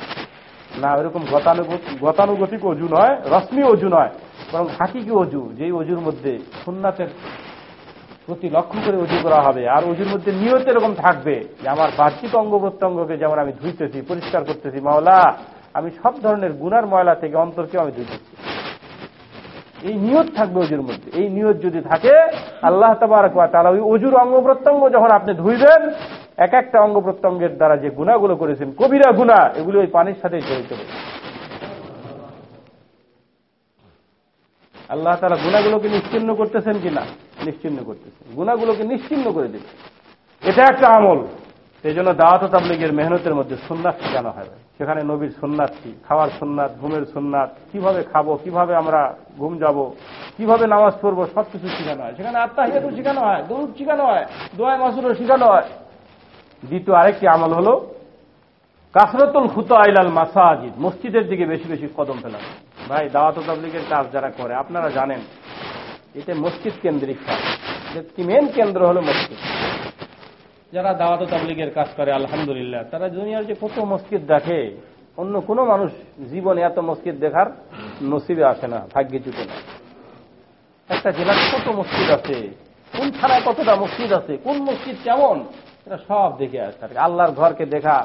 না ওইরকম গতানুগতিক অজু নয়, রশ্মি অজু নয়, বরং হাকিকি অজু, যেই অজুর মধ্যে সুন্নাতের প্রতি লক্ষ্য করে অজু করা হবে। আর অজুর মধ্যে নিয়ত এরকম থাকবে যে, আমার বাহ্যিক অঙ্গ প্রত্যঙ্গকে যেমন আমি ধুইতেছি, পরিষ্কার করতেছি, মাওলা, আমি সব ধরনের গুনার ময়লা থেকে অন্তরকে আমি ধুইতেছি। এই নিয়ত থাকবে অজুর মধ্যে। এই নিয়ত যদি থাকে, আল্লাহ তাবারক তাআলা ওই অজুর অঙ্গ প্রত্যঙ্গ যখন আপনি ধুইবেন, এক একটা অঙ্গ প্রত্যঙ্গের দ্বারা যে গুণাগুলো করেছেন, কবিরা গুণা, এগুলো ওই পানির সাথে জড়িত আল্লাহ তারা গুণাগুলোকে নিশ্চিন্ন করতেছেন কিনা? নিশ্চিন্ন করতেছেন। গুণাগুলোকে নিশ্চিন্ন করে দিচ্ছেন এটা একটা আমল। এই জন্য দাওয়াত তাবলিগের মেহনতের মধ্যে সুন্নাত শেখানো হয় সেখানে নবীর সুন্নাত কি? খাওয়ার সুন্নাত, ঘুমের সুন্নাত, কীভাবে খাব, কীভাবে আমরা ঘুম যাব, কীভাবে নামাজ পড়ব, সবকিছু শেখানো হয়। সেখানে আত্মাহিয়াতও শেখানো হয় দৌড় শেখানো হয়, দোয়া মাসুরও শেখানো হয়। দ্বিতীয় আরেকটি আমল হলো, কাসরতুল খুতো আইলাল মাসাজিদ, মসজিদের দিকে বেশি বেশি কদম ফেলানো ভাই, দাওয়াত তাবলিগের কাজ যারা করে, আপনারা জানেন, এতে মসজিদ কেন্দ্রিক কাজ কি মেন কেন্দ্র হলো মসজিদ? যারা দাওয়াত তাবলিগের কাজ করে, আলহামদুলিল্লাহ, তারা দুনিয়ার যে কত মসজিদ দেখে, অন্য কোনো মানুষ জীবনে এত মসজিদ দেখার নসিবে আসে না, ভাগ্যে জুটে না। একটা জেলার কত মসজিদ আছে, কোন থানায় কতটা মসজিদ আছে, কোন মসজিদ কেমন এটা সব দেখে আসে। আর আল্লাহর ঘরকে দেখা,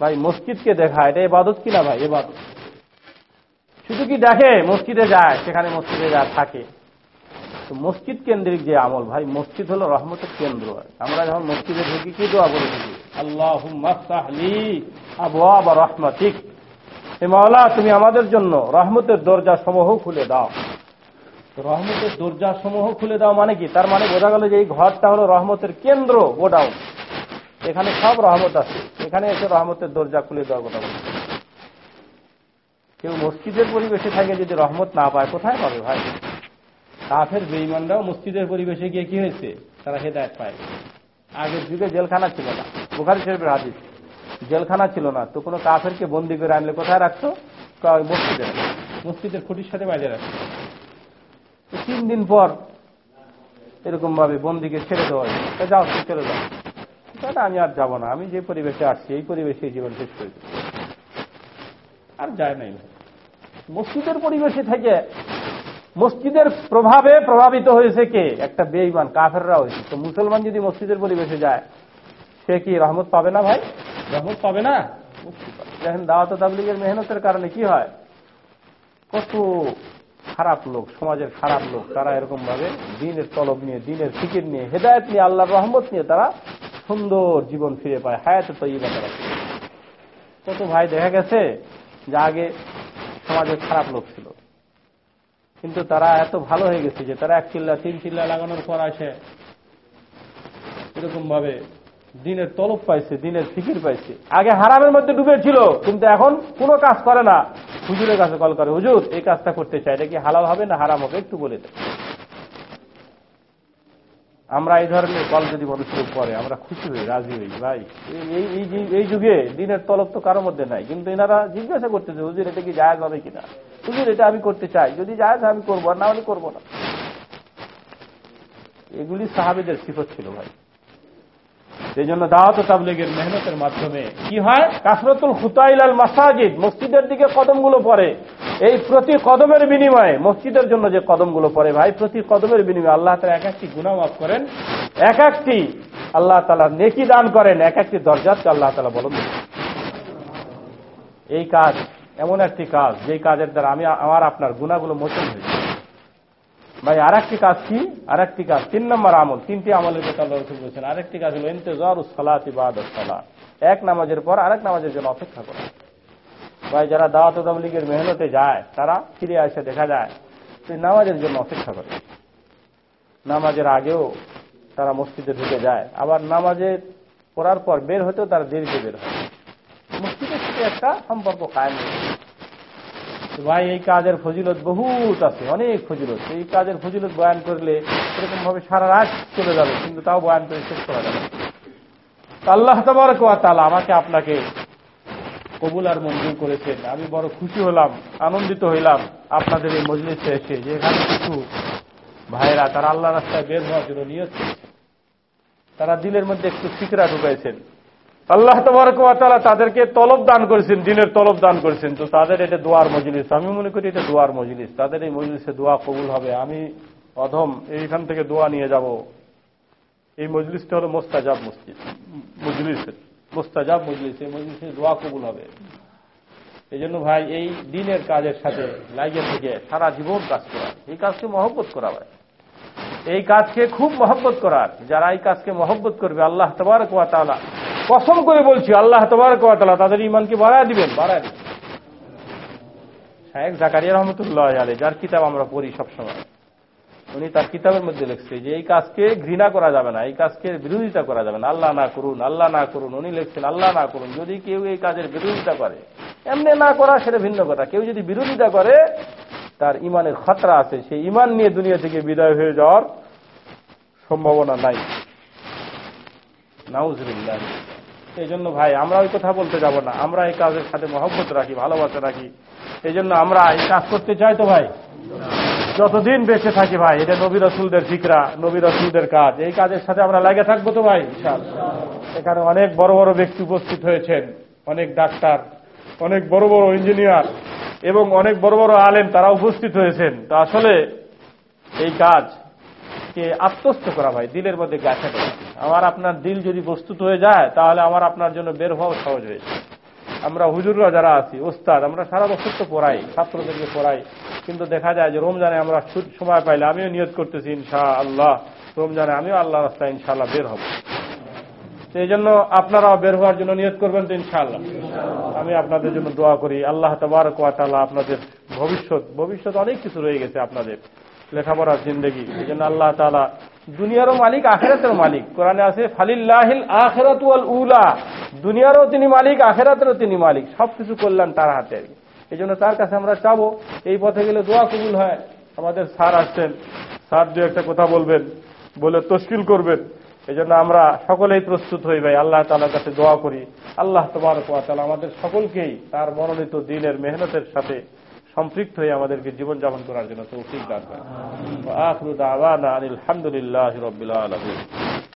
ভাই মসজিদকে দেখা, এটা এবাদত কিনা ভাই? এবাদত শুধু কি দেখে মসজিদে যায়, সেখানে মসজিদে যা থাকে। তো মসজিদ কেন্দ্রিক যে আমল, ভাই, মসজিদ হলো রহমতের কেন্দ্র। আমরা যখন মসজিদে ঢুকি, কি দোয়া করে থাকি আল্লাহ আবহাওয়া রহমাতিক। হে মাওলা, তুমি আমাদের জন্য রহমতের দরজা সমূহ খুলে দাও। রহমতের দরজা সমূহ খুলে দাও মানে কি? তার মানে বোঝা গেল যে এই ঘরটা হলো রহমতের কেন্দ্র, গোডাউন। এখানে সব রহমত আছে। এখানে এসে রহমতের দরজা খুলে কথা বলছে। কেউ মসজিদের পরিবেশে থাকে যদি রহমত না পায়, কোথায় পাবে ভাই? কাফের বেইমানরাও মসজিদের পরিবেশে গিয়ে কি হয়েছে? তারা হেদায়ত পায়। আগের যুগে জেলখানা ছিল না। বুখারি শরীফের হাদিস। জেলখানা ছিল না। তো কোনো কাফেরকে বন্দি করে আনলে কোথায় রাখতো? মসজিদে মসজিদের খুঁটির সাথে বাজে রাখতো। তিন দিন পর এরকম ভাবে বন্দিকে ছেড়ে দেওয়া হয় যাও চলে যাও। তাহলে আমি আর যাব না। আমি যে পরিবেশে আসছি, এই পরিবেশে জীবন শেষ করে আর যায় নাই। মসজিদের পরিবেশে থেকে মসজিদের প্রভাবে প্রভাবিত হয়েছে কে? একটা বেইমান কাফেররা হয়েছে। তো মুসলমান যদি মসজিদের পরিবেশে যায় সে কি রহমত পাবে না ভাই? রহমত পাবে না। দেখেন দাওয়াত তাবলিগের মেহনতের কারণে কি হয়? কত খারাপ লোক সমাজের খারাপ লোক তারা এরকম ভাবে দিনের তলব নিয়ে দিনের ফিকির নিয়ে হেদায়ত নিয়ে আল্লাহর রহমত নিয়ে তারা সুন্দর জীবন ফিরে পায় হায়াতে তৈবা তারা কত ভাই দেখা গেছে যে আগে সমাজের খারাপ লোক ছিল। কিন্তু তারা এত ভালো হয়ে গেছে যে তারা এক চিল্লা, তিন চিল্লা লাগানোর পর আসে এরকম ভাবে দিনের তলব পাইছে, দিনের ফিকির পাইছে। আগে হারামের মধ্যে ডুবে ছিল কিন্তু এখন কোনো কাজ করে না। হুজুরের কাছে কল করে, হুজুর, এই কাজটা করতে চাই, এটা কি হালাল হবে না হারাম হবে? একটু বলে দেয় আমরা এই ধরনের কল যদি মানুষের পরে আমরা খুশি হই, রাজি হই, ভাই, এই- যুগে দিনের তলব তো কারোর মধ্যে নাই। কিন্তু এনারা জিজ্ঞাসা করতেছে, হুজুর, এটা কি জায়জ হবে কিনা? হুজুর, এটা আমি করতে চাই। যদি জায়জ আমি করব না হলে করব না। এগুলি সাহাবিদের সিফত ছিল, ভাই। সেই জন্য দাওয়াত তাবলিগের মেহনতের মাধ্যমে কি হয়? কাসরতুল খুতাইলাল মাসাজিদ, মসজিদের দিকে কদমগুলো পড়ে। এই প্রতি কদমের বিনিময়ে, মসজিদের জন্য যে কদমগুলো পড়ে ভাই, প্রতি কদমের বিনিময়ে আল্লাহ তালা এক একটি গুণা মাফ করেন, এক একটি আল্লাহ তালা নেকি দান করেন, এক একটি দরজাতকে আল্লাহ তালা বলুন এই কাজ এমন একটি কাজ, যেই কাজের দ্বারা আমি, আমার আপনার গুণাগুলো মোচন হয়েছে ভাই আর একটি কাজ কি? আর একটি কাজ, তিন নম্বর আমল, তিনটি আমলের কথা রসুল বলছেন। আরেকটি কাজ হলো ইন্তজার সালাত ইবাদ সালাত। এক নামাজের পর আরেক নামাজের জন্য অপেক্ষা করা। ভাই, যারা দাওয়াত তাবলিগের মেহনতে যায়, তারা ফিরে আসে দেখা যায় নামাজের জন্য অপেক্ষা করে। নামাজের আগেও তারা মসজিদে ঢুকে যায়। আবার নামাজে পড়ার পর বের হতেও তারা দেরিতে বের হয়। মসজিদের সাথে একটা সম্পর্ক কায়েম ভাই, এই কাজের ফজিলত বহুত আছে, অনেক ফজিলত। এই কাজের ফজিলত বয়ান করলে এরকম ভাবে সারা রাত চলে যাবে, কিন্তু তাও বয়ান করে শেষ করা যাবে আল্লাহ তাবারক ওয়া তাআলা আমাকে আপনাকে কবুল আর মঞ্জুর করেছেন। আমি বড় খুশি হলাম, আনন্দিত হইলাম আপনাদের এই মজলিসে এসে যে এখানে কিছু ভাইরা তারা আল্লাহ রাস্তায় বের হওয়ার জন্য করেছেন। তারা দিলের মধ্যে একটু ফিকরা ঢুকাইছেন। আল্লাহ তালা তাদেরকে তলব দান করেছেন দিনের তলব দান করেছেন। তো তাদের এটা দোয়ার মজলিস, আমি মনে করি এটা দোয়ার মজলিস। তাদের এই মজলিসে দোয়া কবুল হবে। আমি অধম এইখান থেকে দোয়া নিয়ে যাব। এই মজলিসটা হলো মোস্তাজাব মসজিদ মজলিস মোস্তাজাব মজলিস, মজলিসে দোয়া কবুল হবে। এই জন্য ভাই, এই দিনের কাজের সাথে লাগিয়ে থেকে সারা জীবন কাজ করা, এই কাজকে মহব্বত করা ভাই। এই কাজকে খুব মহব্বত করার, যারা এই কাজকে মহব্বত করবে, আল্লাহ তবার কোয়াতালা কসম করে বলছি, আল্লাহ তবার কোয়াতালা তাদের ইমানকে বাড়ায় দিবেন বাড়ায় দিবেন। শাহেক জাকারিয়া রহমতুল্লাহ যার কিতাব আমরা পড়ি সবসময়। উনি তার কিতাবের মধ্যে লিখছে যে এই কাজকে ঘৃণা করা যাবে না, এই কাজকে বিরোধিতা করা যাবে না। আল্লাহ না করুন, আল্লাহ না করুন, উনি লিখছেন, আল্লাহ না করুন। যদি কেউ এই কাজের বিরোধিতা করে, এমনি না করা সেটা ভিন্ন কথা। কেউ যদি বিরোধিতা করে, তার ইমানের খতরা আছে। সেই ইমান নিয়ে দুনিয়া থেকে বিদায় হয়ে যাওয়ার সম্ভাবনা নাই। এই জন্য ভাই, আমরা ওই কথা বলতে যাব না। আমরা এই কাজের সাথে মহব্বত রাখি, ভালোবাসা রাখি। এই জন্য আমরা এই কাজ করতে চাই তো ভাই? যতদিন বেঁচে থাকি ভাই এটা নবী রসুলদের ফিকরা নবী রসুলদের কাজ, এই কাজের সাথে আমরা লাগে থাকব তো ভাই এখানে অনেক বড় বড় ব্যক্তি উপস্থিত হয়েছেন, অনেক ডাক্তার, অনেক বড় বড় ইঞ্জিনিয়ার, এবং অনেক বড় বড় আলেম তারা উপস্থিত হয়েছেন। তো আসলে এই কাজ কে আত্মস্থ করা ভাই, দিলের মধ্যে গাছা করা আমার আপনার দিল যদি প্রস্তুত হয়ে যায়, তাহলে আমার আপনার জন্য বের হওয়া সহজ হয়েছে আমরা হুজুররা যারা আছি, ওস্তাদ, আমরা সারা বছর তো পড়াই, ছাত্রদেরকে পড়াই। কিন্তু দেখা যায় যে রমজানে আমরা সময় পাইলে আমিও নিয়োগ করতেছি ইনশা আল্লাহ রমজানে আমিও আল্লাহ রাস্তায় ইনশাআল্লাহ বের হব। সেই জন্য আপনারাও বের হওয়ার জন্য নিয়োগ করবেন তো, ইনশাআল্লাহ। আমি আপনাদের জন্য দোয়া করি। আল্লাহ তবারক ওয়াতালা আপনাদের ভবিষ্যৎ ভবিষ্যৎ অনেক কিছু রয়ে গেছে আপনাদের লেখাপড়ার জিন্দগি। এই জন্য আল্লাহ তালা দুনিয়ারও মালিক আখেরাতের মালিক। কোরআনে আছে, ফালিল্লাহিল আখেরাত উলা। দুনিয়ারও তিনি মালিক, আখেরাতেরও তিনি মালিক। সবকিছু করলেন তার হাতে। আর কি এই জন্য তার কাছে আমরা চাবো এই পথে গেলে দোয়া কবুল হয়। আমাদের স্যার আসছেন স্যার দু একটা কথা বলবেন বলে তশকিল করবেন। এই জন্য আমরা সকলেই প্রস্তুত হই ভাই আল্লাহ তালার কাছে দোয়া করি। আল্লাহ তোমার তালা আমাদের সকলকেই তার মনোনীত দিনের মেহনতের সাথে সম্পৃক্ত হয়ে আমাদেরকে জীবনযাপন করার জন্য তৌফিক দান করেন। আখরুদ আওয়ানা আলহামদুলিল্লাহ রবিল আলমিন।